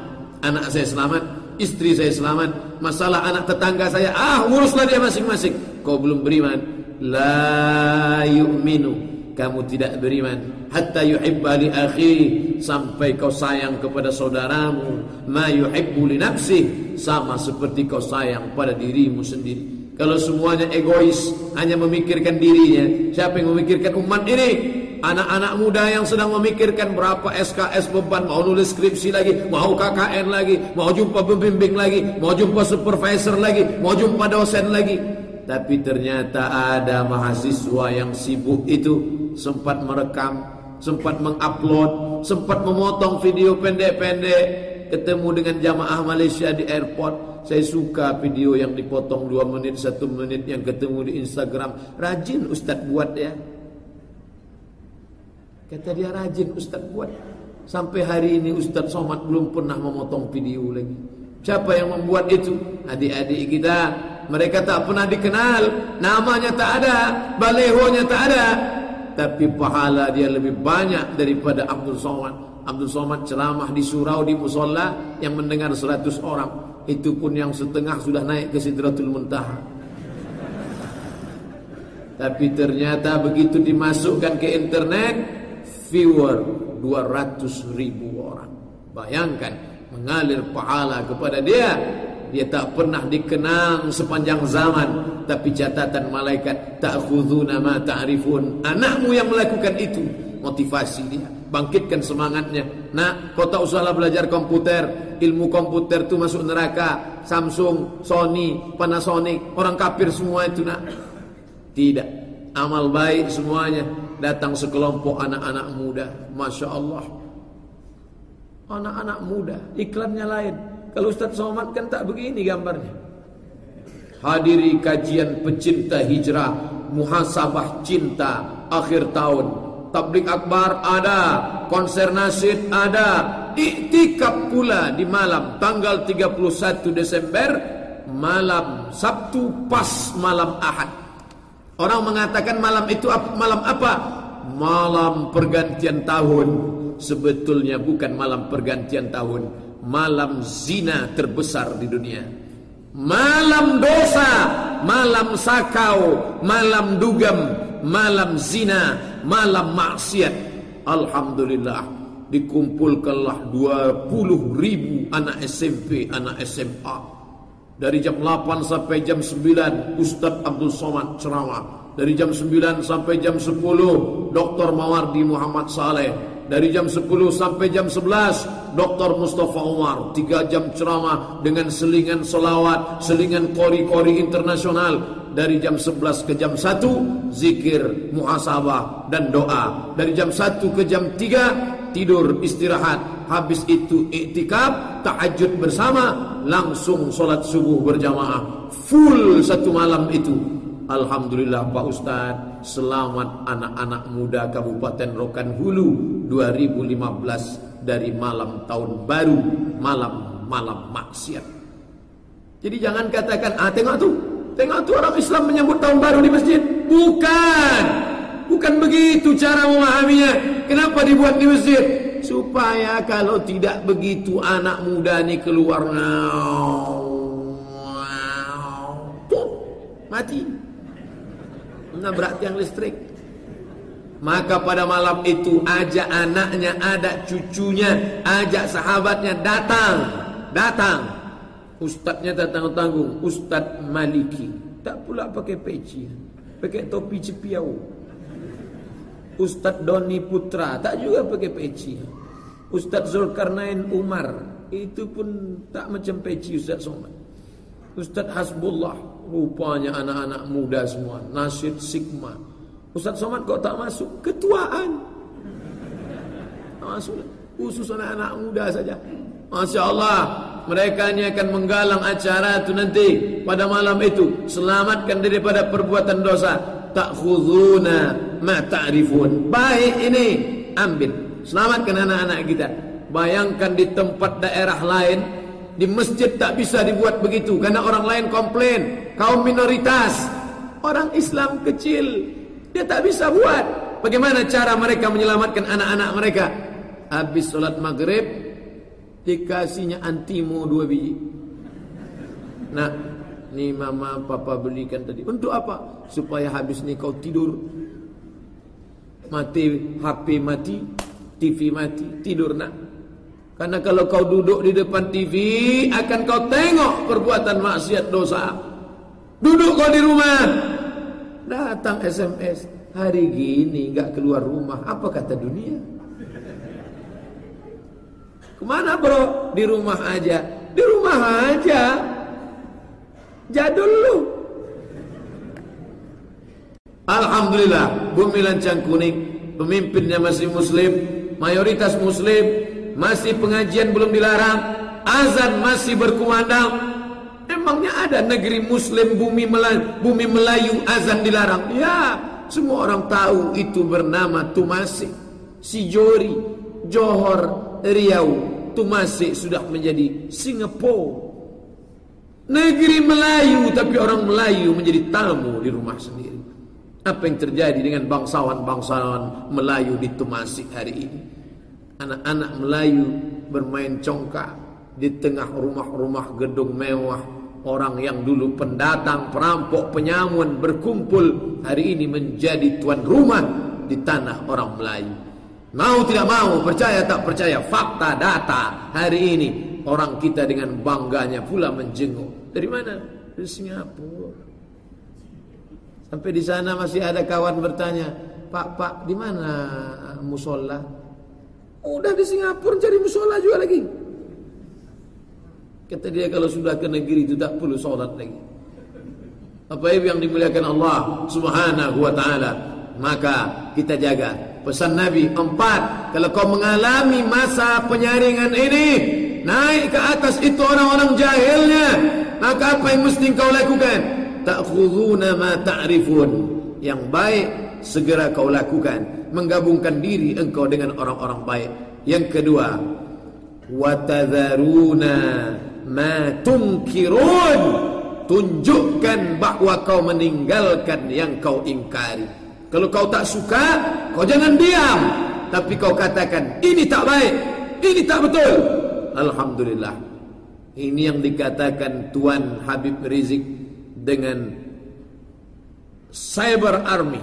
Anak saya selamat. Istri saya selamat, masalah anak tetangga saya, ah uruslah dia masing-masing. Kau belum beriman, la yu'minu. Kamu tidak beriman hatta yuhibba li akhi sampai kau sayang kepada saudaramu ma yuhibbu li nafsi sama seperti kau sayang pada dirimu sendiri. Kalau semuanya egois hanya memikirkan dirinya, siapa yang memikirkan umat ini? Anak-anak muda yang sedang memikirkan berapa SKS beban, mau nulis skripsi lagi, mau KKN lagi, mau jumpa pembimbing lagi, mau jumpa supervisor lagi, mau jumpa dosen lagi. Tapi ternyata ada mahasiswa yang sibuk itu sempat merekam, sempat mengupload, sempat memotong video pendek-pendek, ketemu dengan jamaah Malaysia di airport. Saya suka video yang dipotong 2 menit, 1 menit yang ketemu di Instagram. Rajin Ustaz buat ya. Kata dia rajin Ustaz buat. Sampai hari ini Ustaz Somad belum pernah memotong video lagi. Siapa yang membuat itu? Adik-adik kita. Mereka tak pernah dikenal. Namanya tak ada. Balehonya tak ada. Tapi pahala dia lebih banyak daripada Abdul Somad. Abdul Somad ceramah di surau di musola yang mendengar 100 orang. Itu pun yang setengah sudah naik ke Sidratul Muntaha. Tapi ternyata begitu dimasukkan ke internet viewer 200 ribu orang. Bayangkan mengalir pahala kepada dia. Dia tak pernah dikenang sepanjang zaman. Tapi catatan malaikat ta'khuduna ma ta'rifun. Anakmu yang melakukan itu motivasi dia. Bangkitkan semangatnya. Nak, kau tak usahlah belajar komputer. Ilmu komputer tu masuk neraka. Samsung, Sony, Panasonic, orang kafir semua itu nak. Tidak. Amal baik semuanya datang sekelompok anak-anak muda. Masya Allah. Anak-anak muda. Iklannya lain. Kalau Ustaz Somad kan tak begini gambarnya. Hadiri kajian pecinta hijrah. Muhasabah cinta akhir tahun. Tablik akbar ada. Konser nasid ada. Iktikaf pula di malam tanggal 31 Desember. Malam Sabtu pas malam Ahad. Orang mengatakan malam itu malam apa? Malam pergantian tahun. Sebetulnya bukan malam pergantian tahun, malam zina terbesar di dunia. Malam dosa, malam sakau, malam dugam, malam zina, malam maksiat. Alhamdulillah dikumpulkanlah 20 ribu anak SMP, anak SMA dari jam 8 sampai jam 9 Ustaz Abdul Somad ceramah. Dari jam 9 sampai jam 10 Dr. Mawardi Muhammad Saleh. Dari jam 10 sampai jam 11 Dr. Mustafa Umar. 3 jam ceramah dengan selingan solawat Selingan kori-kori internasional. Dari jam 11 ke jam 1 Zikir, muhasabah dan doa. Dari jam 1 ke jam 3 Tidur, istirahat. Habis itu iktikaf, tahajud bersama, langsung solat subuh berjamaah, full satu malam itu. Alhamdulillah Pak Ustaz, selamat anak-anak muda Kabupaten Rokan Hulu 2015 dari malam tahun baru, malam-malam maksiat. Jadi jangan katakan, ah tengok tu, tengok tu orang Islam menyambut tahun baru di masjid. Bukan, bukan begitu cara memahaminya. Kenapa dibuat di masjid? Supaya kalau tidak begitu anak muda ni keluar mati. Nabrak tiang listrik. Maka pada malam itu ajak anaknya, ada cucunya, ajak sahabatnya datang, datang. Ustadznya tak tanggung-tanggung Ustadz Maliki. Tak pula pakai peci. Pakai topi cepiau. Ustadz Doni Putra. Tak juga pakai peci. Ustadz Zulkarnain Umar. Itu pun tak macam peci Ustadz Somad. Ustadz Hasbullah Rupanya anak-anak muda semua Nasid Sigma. Ustadz Somad kok tak masuk? Ketuaan. Tak masuk. Khusus anak-anak muda saja. Masya Allah mereka ini akan menggalang acara itu nanti pada malam itu. Selamatkan daripada perbuatan dosa. Tak khuduna ma ta'rifun. Baik ini ambil. Selamatkan anak-anak kita. Bayangkan di tempat daerah lain di masjid tak bisa dibuat begitu karena orang lain komplain kaum minoritas orang Islam kecil dia tak bisa buat bagaimana cara mereka menyelamatkan anak-anak mereka habis solat maghrib Dikasihnya antimo dua biji. Nah, ni mama papa belikan tadi. Untuk apa? Supaya habis ni kau tidur. Mati HP mati, TV mati, tidur nak. Karena kalau kau duduk di depan TV akan kau tengok perbuatan maksiat dosa. Duduk kau di rumah. Datang SMS. Hari gini enggak keluar rumah. Apa kata dunia? Ke mana bro? Di rumah aja. Di rumah aja. Jadul lu. Alhamdulillah, bumi lancang kuning, pemimpinnya masih muslim, mayoritas muslim, masih pengajian belum dilarang, azan masih berkumandang. Emangnya ada negeri muslim bumi Melayu, bumi Melayu azan dilarang? Ya, semua orang tahu itu bernama Tumasi, Sijori, Johor, Riau itu masih sudah menjadi Singapura. Negeri Melayu tapi orang Melayu menjadi tamu di rumah sendiri. Apa yang terjadi dengan bangsawan-bangsawan Melayu di Tumasik hari ini? Anak-anak Melayu bermain congkak di tengah rumah-rumah gedung mewah. Orang yang dulu pendatang, perampok, penyamun berkumpul hari ini menjadi tuan rumah di tanah orang Melayu. Mau tidak mau, percaya tak percaya, fakta, data hari ini orang kita dengan bangganya pula menjenguk. Dari mana? Dari Singapura. Sampai di sana masih ada kawan bertanya, Pak, Pak, di mana musola? Udah di Singapura cari musola juga lagi. Kata dia kalau sudah ke negeri itu tak perlu sholat lagi. Apa yang dimuliakan Allah Subhanahu wa taala, maka kita jaga Pesan Nabi Empat Kalau kau mengalami masa penyaringan ini Naik ke atas itu orang-orang jahilnya Maka apa yang mesti kau lakukan Ta'khuduna ma ta'rifun Yang baik segera kau lakukan Menggabungkan diri engkau dengan orang-orang baik Yang kedua Watadharuna ma Tunjukkan bahawa kau meninggalkan yang kau ingkari kalau kau tak suka, kau jangan diam. Tapi kau katakan, ini tak baik. Ini tak betul. Alhamdulillah. Ini yang dikatakan Tuan Habib Rizik dengan cyber army.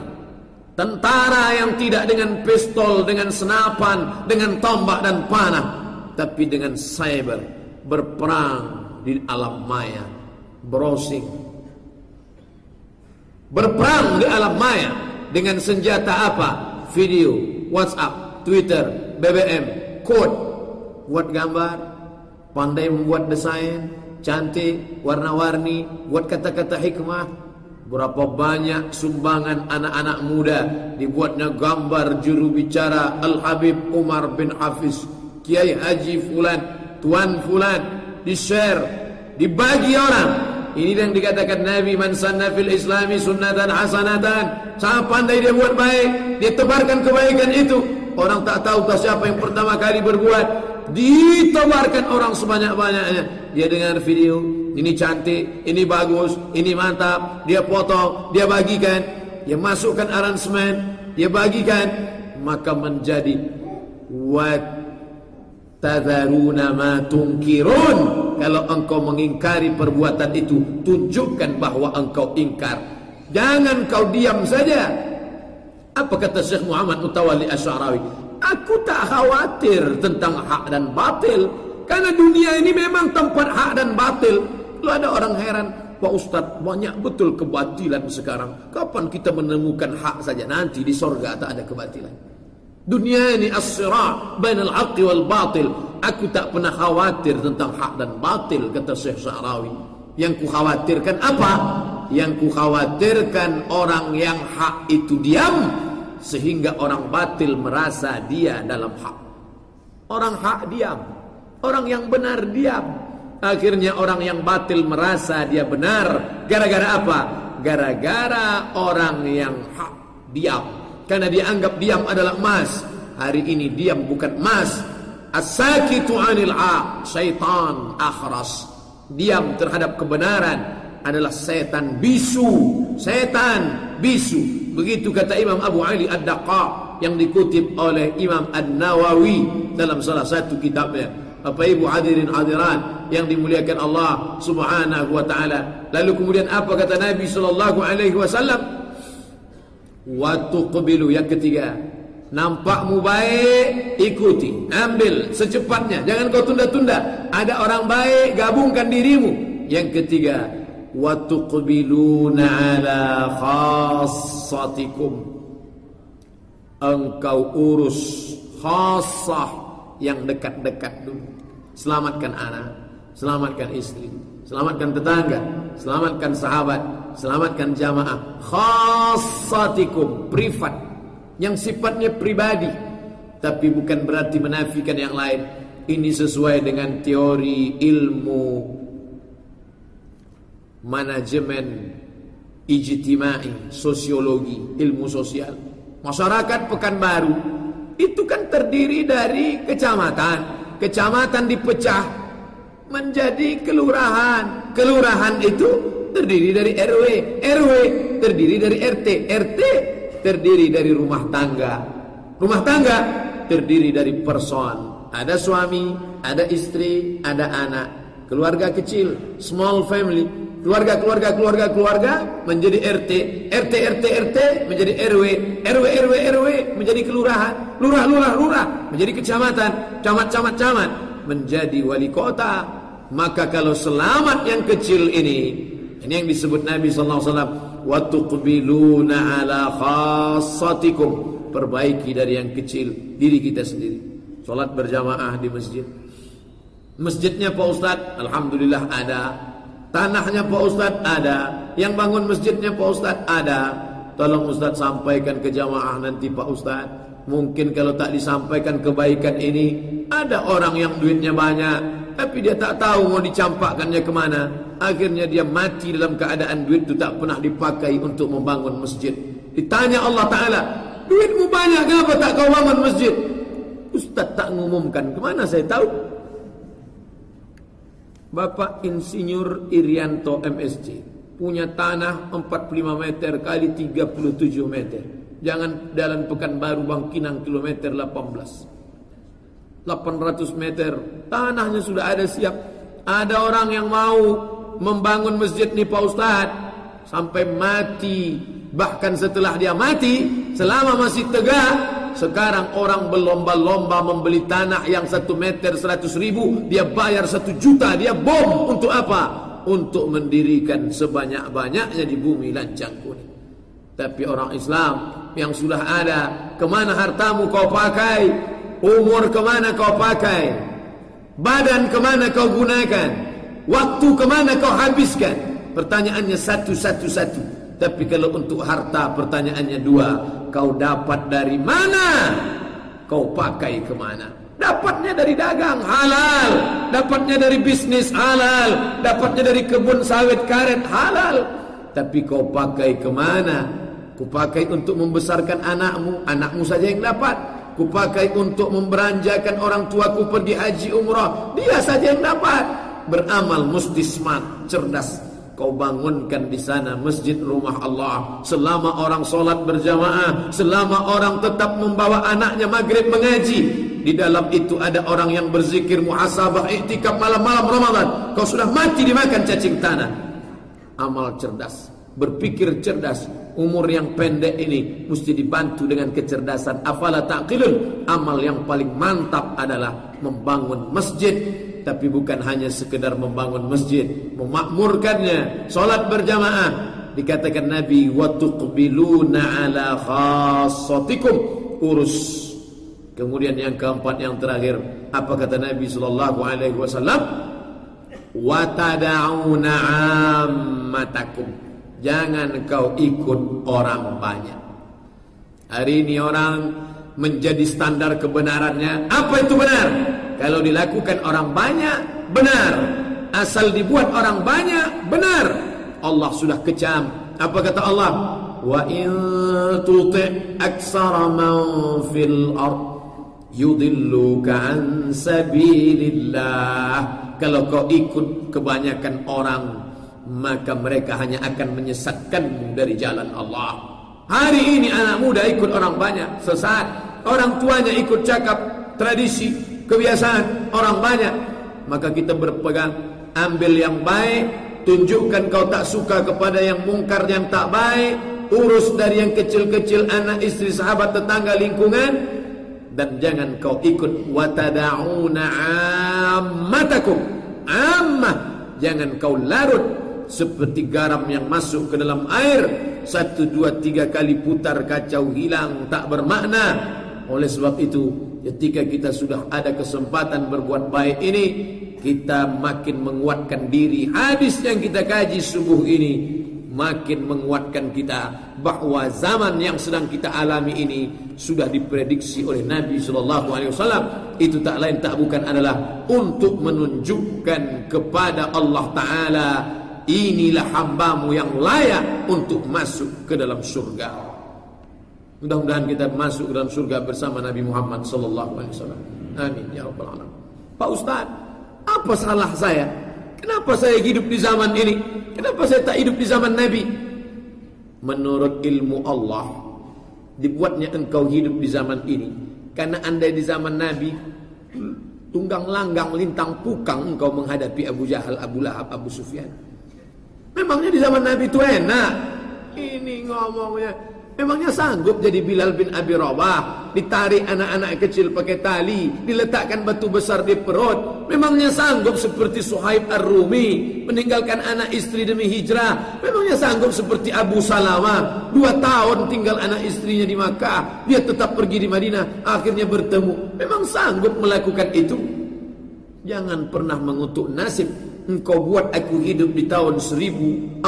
Tentara yang tidak dengan pistol, dengan senapan, dengan tombak dan panah. Tapi dengan cyber. Berperang di alam maya. Browsing. Berperang di alam maya dengan senjata apa? Video, WhatsApp, Twitter, BBM, code, buat gambar, pandai membuat desain, cantik, warna-warni, buat kata-kata hikmah. Berapa banyak sumbangan anak-anak muda dibuatnya gambar juru bicara Al-Habib Umar bin Hafiz Kiai Haji Fulan, Tuan Fulan, di-share, dibagi orang. Ini yang dikatakan Nabi man sanna fil islami sunnatan hasanatan. Sangat pandai dia buat baik, dia tebarkan kebaikan itu. Orang tak tahu tak siapa yang pertama kali berbuat. Ditebarkan orang sebanyak-banyaknya. Dia dengar video, ini cantik, ini bagus, ini mantap. Dia potong, dia bagikan, dia masukkan aransemen, dia bagikan, maka menjadi wat tadharuna ma tunkirun. Kalau engkau mengingkari perbuatan itu tunjukkan bahwa engkau ingkar. Jangan kau diam saja. Apa kata Syekh Muhammad Mutawalli Asy'arawi? Aku tak khawatir tentang hak dan batil. Karena dunia ini memang tempat hak dan batil Lalu ada orang heran Pak Ustadz banyak betul kebatilan sekarang Kapan kita menemukan hak saja Nanti di sorga tak ada kebatilan Dunia ini as-sira' bainal haqqi wal batil. Aku tak pernah khawatir tentang hak dan batil kata Syekh Sa'rawi. Yang ku khawatirkan apa? Yang ku khawatirkan orang yang hak itu diam sehingga orang batil merasa dia dalam hak. Orang hak diam, orang yang benar diam. Akhirnya orang yang batil merasa dia benar gara-gara apa? Gara-gara orang yang hak diam. Karena dia anggap diam adalah emas. Hari ini diam bukan emas. As-sakitu 'anil 'aq, syaitan akhras. Diam terhadap kebenaran adalah setan bisu. Setan bisu. Begitu kata Imam Abu Ali Ad-Daqqa yang dikutip oleh Imam An-Nawawi dalam salah satu kitabnya. Bapak Ibu hadirin hadirat yang dimuliakan Allah Subhanahu wa taala. Lalu kemudian apa kata Nabi sallallahu alaihi wasallam? Waktu kebilu yang ketiga. Nampakmu baik Ikuti. Ambil secepatnya. Jangan kau tunda-tunda. Ada orang baik Gabungkan dirimu. Yang ketiga Waktu kebiluna ala khasatikum Engkau urus Khasah Yang dekat-dekat dulu. Selamatkan anak Selamatkan istri Selamatkan tetangga Selamatkan sahabat Selamatkan jamaah. Khasatikum Privat Yang sifatnya pribadi Tapi bukan berarti menafikan yang lain. Ini sesuai dengan teori ilmu Manajemen Ijtimai Sosiologi Ilmu sosial. Masyarakat Pekanbaru Itu kan terdiri dari kecamatan Kecamatan dipecah menjadi kelurahan. Kelurahan itu terdiri dari RW, RW terdiri dari RT, RT terdiri dari rumah tangga. Rumah tangga terdiri dari person. Ada suami, ada istri, ada anak. Keluarga kecil, small family. Keluarga, keluarga, keluarga, keluarga menjadi RT, RT, RT, RT menjadi RW, RW, RW, RW menjadi kelurahan, lurah, lurah, lurah menjadi kecamatan, camat, camat, camat menjadi wali kota, maka kalau selamat yang kecil ini ini yang disebut Nabi sallallahu alaihi wasallam wa tuqbiluna ala khassatikum. Perbaiki dari yang kecil diri kita sendiri. Salat berjamaah di masjid masjidnya Pak Ustaz alhamdulillah ada tanahnya Pak Ustaz ada yang bangun masjidnya Pak Ustaz ada tolong Ustaz sampaikan ke jamaah nanti Pak Ustaz mungkin kalau tak disampaikan kebaikan ini ada orang yang duitnya banyak tapi dia tak tahu mau dicampakkannya ke mana. Akhirnya dia mati dalam keadaan duit itu tak pernah dipakai untuk membangun masjid. Ditanya Allah Ta'ala, duitmu banyak kenapa tak kau bangun masjid? Ustaz tak mengumumkan, ke mana saya tahu? Bapak Insinyur Irianto MSC punya tanah 45 meter kali 37 meter. Jangan jalan Pekanbaru Bangkinang kilometer 18. 800 meter. Tanahnya sudah ada siap. Ada orang yang mau membangun masjid nih Pak Ustadz. Sampai mati. Bahkan setelah dia mati selama masih tegak sekarang orang berlomba-lomba membeli tanah yang satu meter seratus ribu dia bayar satu juta dia bom. Untuk apa? Untuk mendirikan sebanyak-banyaknya di bumi lancang kuning. Tapi orang Islam yang sudah ada ke mana hartamu kau pakai? Umur ke mana kau pakai? Badan ke mana kau gunakan? Waktu ke mana kau habiskan? Pertanyaannya satu-satu-satu Tapi kalau untuk harta pertanyaannya dua Kau dapat dari mana Kau pakai ke mana Dapatnya dari dagang halal, dapatnya dari bisnis halal, dapatnya dari kebun sawit karet halal. Tapi kau pakai ke mana? Kau pakai untuk membesarkan anakmu, anakmu saja yang dapat. Kau pakai untuk memberanjakan orang tuaku pergi haji umrah, dia saja yang dapat. Beramal mesti smart, cerdas, Kau bangunkan di sana masjid rumah Allah. Selama orang solat berjamaah Selama orang tetap membawa anaknya maghrib mengaji Di dalam itu ada orang yang berzikir muhasabah iktikaf malam-malam Ramadan. Kau sudah mati dimakan cacing tanah. Amal cerdas Berpikir cerdas Umur yang pendek ini Mesti dibantu dengan kecerdasan. Afala ta'qilun? Amal yang paling mantap adalah Membangun masjid tapi bukan hanya sekedar membangun masjid, memakmurkannya, salat berjamaah. Dikatakan Nabi wa tuqbiluna ala khassatikum urus. Kemudian yang keempat yang terakhir, apa kata Nabi sallallahu alaihi wasallam? Wa tad'una ammatakum. Jangan kau ikut orang banyak. Hari ini orang menjadi standar kebenarannya. Apa itu benar? Kalau dilakukan orang banyak, benar. Asal dibuat orang banyak, benar. Allah sudah kecam. Apa kata Allah? Wa in tuti' aksara man fil ard yudilluka an sabilillah. Kalau kau ikut kebanyakan orang, maka mereka hanya akan menyesatkanmu dari jalan Allah. Hari ini anak muda ikut orang banyak, sesat. Orang tuanya ikut cakap tradisi, kebiasaan orang banyak maka kita berpegang ambil yang baik tunjukkan kau tak suka kepada yang mungkar yang tak baik urus dari yang kecil-kecil anak istri sahabat tetangga lingkungan dan jangan kau ikut watada'una ammatakum. Ammah jangan kau larut seperti garam yang masuk ke dalam air satu dua tiga kali putar kacau hilang tak bermakna. Oleh sebab itu ketika kita sudah ada kesempatan berbuat baik ini kita makin menguatkan diri. Hadis yang kita kaji subuh ini makin menguatkan kita bahwa zaman yang sedang kita alami ini sudah diprediksi oleh Nabi sallallahu alaihi wasallam. Itu tak lain tak bukan adalah untuk menunjukkan kepada Allah taala inilah hambamu yang layak untuk masuk ke dalam surga Mudah-mudahan kita masuk dalam surga bersama Nabi Muhammad sallallahu alaihi wasallam. Amin ya rabbal alamin. Pak Ustaz, apa salah saya? Kenapa saya hidup di zaman ini? Kenapa saya tak hidup di zaman Nabi? Menurut ilmu Allah, dibuatnya engkau hidup di zaman ini karena anda di zaman Nabi tunggang langgang lintang pukang engkau menghadapi Abu Jahal, Abu Lahab, Abu Sufyan. Memangnya di zaman Nabi itu enak? Ini ngomongnya Memangnya sanggup jadi Bilal bin Abi Rabah Ditarik anak-anak kecil pakai tali Diletakkan batu besar di perut. Memangnya sanggup seperti Suhaib Ar-Rumi Meninggalkan anak istri demi hijrah? Memangnya sanggup seperti Abu Salama? Dua tahun tinggal anak istrinya di Makkah. Dia tetap pergi di Madinah Akhirnya bertemu. Memang sanggup melakukan itu? Jangan pernah mengutuk nasib Engkau buat aku hidup di tahun 1437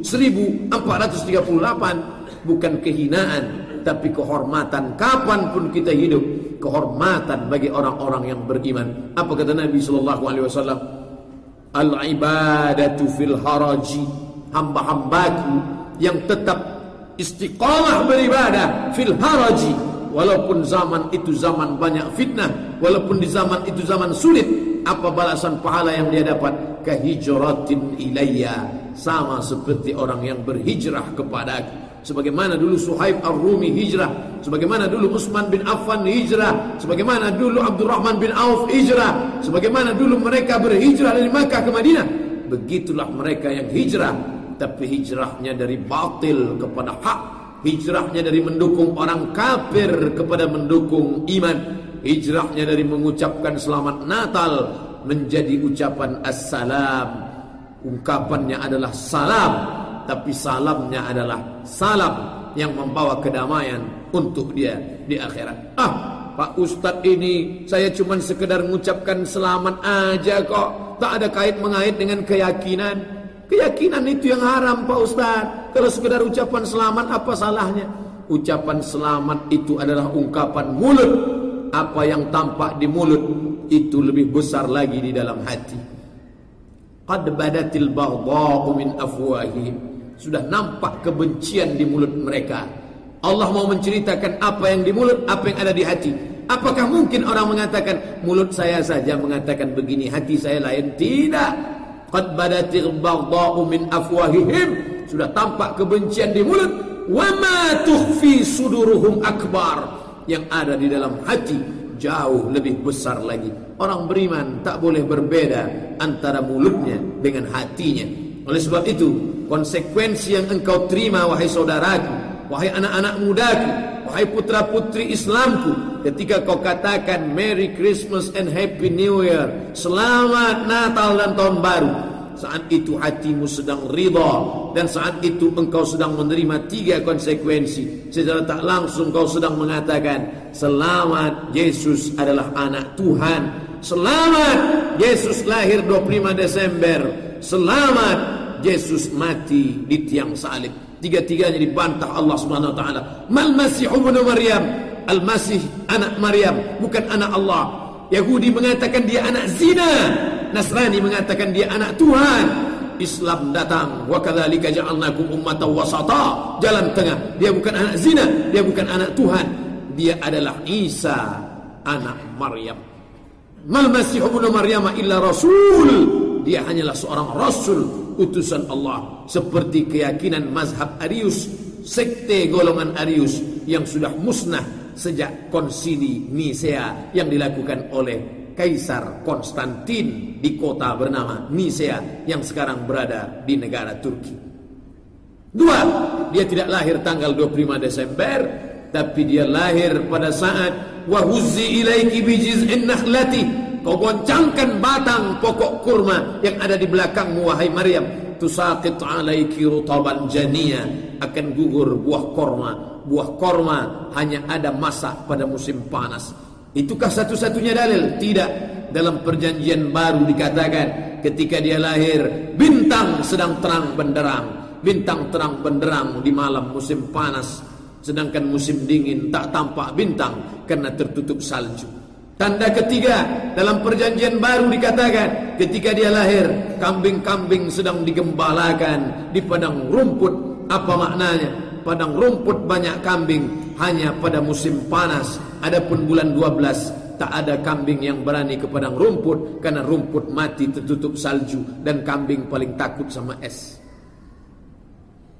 1438 Bukan kehinaan Tapi kehormatan. Kapan pun kita hidup Kehormatan bagi orang-orang yang beriman. Apa kata Nabi SAW Al-ibadatu fil haraji. Hamba-hambaku Yang tetap istiqamah beribadah Fil haraji Walaupun zaman itu zaman banyak fitnah Walaupun di zaman itu zaman sulit apa balasan pahala yang dia dapat? Kahijratin ilayya. Sama seperti orang yang berhijrah kepada aku. Sebagaimana dulu Suhaib Ar-Rumi hijrah sebagaimana dulu Utsman bin Affan hijrah sebagaimana dulu Abdurrahman bin Auf hijrah sebagaimana dulu mereka berhijrah dari Makkah ke Madinah begitulah mereka yang hijrah. Tapi hijrahnya dari batil kepada hak hijrahnya dari mendukung orang kafir kepada mendukung iman. Hijrahnya dari mengucapkan selamat Natal menjadi ucapan assalam. Ungkapannya adalah salam tapi salamnya adalah salam yang membawa kedamaian untuk dia di akhirat. Ah Pak Ustadz ini saya cuma sekedar mengucapkan selamat aja kok. Tak ada kait mengait dengan keyakinan keyakinan itu yang haram Pak Ustadz kalau sekedar ucapan selamat apa salahnya ucapan selamat itu adalah ungkapan mulut apa yang tampak di mulut itu lebih besar lagi di dalam hati. Qad badatil baghdha'u min afwahihim. Sudah nampak kebencian di mulut mereka. Allah mau menceritakan apa yang di mulut, apa yang ada di hati. Apakah mungkin orang mengatakan mulut saya saja mengatakan begini, hati saya lain? Tidak. Qad badatil baghdha'u min afwahihim. Sudah tampak kebencian di mulut. Wa ma tukhfi suduruhum akbar. Yang ada di dalam hati jauh lebih besar lagi. Orang beriman tak boleh berbeda antara mulutnya dengan hatinya. Oleh sebab itu, konsekuensi yang engkau terima wahai saudaraku, wahai anak-anak mudaku, wahai putra-putri Islamku, ketika kau katakan Merry Christmas and Happy New Year, selamat Natal dan tahun baru, saat itu hatimu sedang ridha dan saat itu engkau sedang menerima tiga konsekuensi. Secara tak langsung kau sedang mengatakan selamat Yesus adalah anak Tuhan. Selamat Yesus lahir 25 Desember. Selamat Yesus mati di tiang salib tiga-tiganya dibantah Allah Subhanahu wa taala. Mal masih ibnu maryam? Al masih anak maryam bukan anak Allah. Yahudi mengatakan dia anak zina. Nasrani mengatakan dia anak Tuhan. Islam datang. Wa kadzalika ja'alnakum ummatan wasata. Jalan tengah. Dia bukan anak zina dia bukan anak Tuhan. Dia adalah Isa anak Maryam. Mal masih ibnu maryam illa rasul. Dia hanyalah seorang rasul utusan Allah seperti keyakinan mazhab Arius sekte golongan Arius yang sudah musnah sejak konsili Nisea yang dilakukan oleh Kaisar Konstantin di kota bernama Nisea yang sekarang berada di negara Turki. Dua, dia tidak lahir tanggal 25 Desember, tapi dia lahir pada saat wahuzzi ilaiki bijiz'in nakhlati. Kau goncangkan batang pokok kurma yang ada di belakangmu wahai Maryam. Tusaqit alaiki rutaban jania akan gugur buah korma. Buah korma hanya ada masa pada musim panas. Itukah satu-satunya dalil? Tidak. Dalam perjanjian baru dikatakan ketika dia lahir bintang sedang terang benderang. Bintang terang benderang di malam musim panas. Sedangkan musim dingin tak tampak bintang karena tertutup salju. Tanda ketiga dalam perjanjian baru dikatakan ketika dia lahir kambing-kambing sedang digembalakan di padang rumput. Apa maknanya? Padang rumput banyak kambing hanya pada musim panas Adapun bulan 12 tak ada kambing yang berani ke padang rumput karena rumput mati tertutup salju dan kambing paling takut sama es.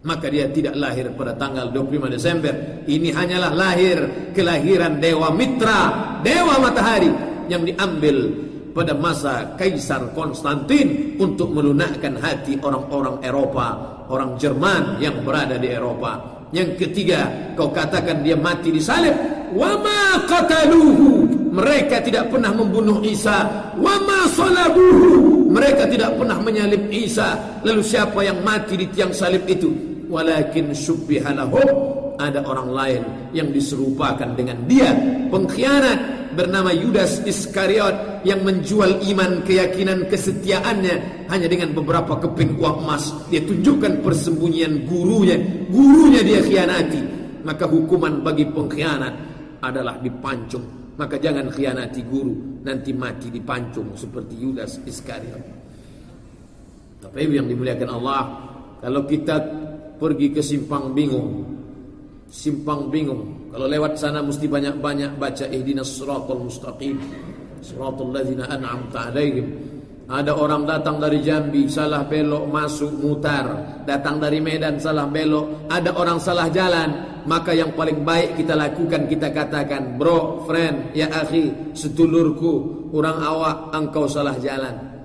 Maka dia tidak lahir pada tanggal 25 Desember. Ini hanyalah lahir kelahiran Dewa Mitra, Dewa Matahari yang diambil pada masa Kaisar Konstantin untuk melunakkan hati orang-orang Eropa, orang Jerman yang berada di Eropa. Yang ketiga, kau katakan dia mati di salib. Wama qataluhu. Mereka tidak pernah membunuh Isa. Wama salabuhu. Mereka tidak pernah menyalib Isa. Lalu siapa yang mati di tiang salib itu? Walakin subbihalahum. Ada orang lain yang diserupakan dengan dia. Pengkhianat bernama Yudas Iskariot yang menjual iman keyakinan kesetiaannya hanya dengan beberapa keping uang emas. Dia tunjukkan persembunyian gurunya. Gurunya dia khianati. Maka hukuman bagi pengkhianat adalah dipancung. Maka jangan khianati guru. Nanti mati dipancung seperti Yudas Iskariot. Tapi yang dimuliakan Allah. Kalau kita pergi ke simpang bingung simpang bingung. Kalau lewat sana mesti banyak-banyak baca ihdinas siratal mustaqim. Siratal ladzina an'amta 'alaihim. Ada orang datang dari Jambi salah belok masuk mutar, datang dari Medan salah belok, ada orang salah jalan, maka yang paling baik kita lakukan kita katakan, "Bro, friend, ya akhi, setulurku, orang awak engkau salah jalan."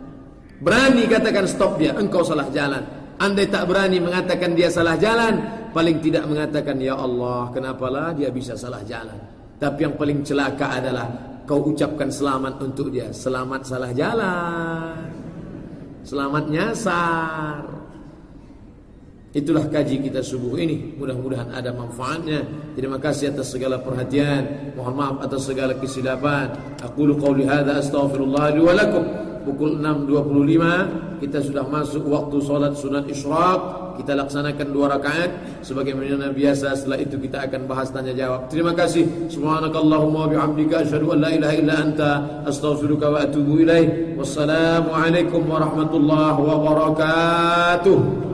Berani katakan stop dia, engkau salah jalan. Andai tak berani mengatakan dia salah jalan, paling tidak mengatakan ya Allah kenapalah dia bisa salah jalan? Tapi yang paling celaka adalah kau ucapkan selamat untuk dia. Selamat salah jalan. Selamat nyasar. Itulah kaji kita subuh ini. Mudah-mudahan ada manfaatnya. Terima kasih atas segala perhatian. Mohon maaf atas segala kesilapan. Aku qauli hadza astaghfirullah li wa lakum pukul 6.25 kita sudah masuk waktu solat sunat isyraq. Kita laksanakan dua rakaat sebagaimana biasa. Setelah itu kita akan bahas tanya jawab. Terima kasih. Subhanakallahumma bihamdika asyhadu an la ilaha illa anta astaghfiruka wa atubu ilaik. Wassalamualaikum warahmatullahi wabarakatuh.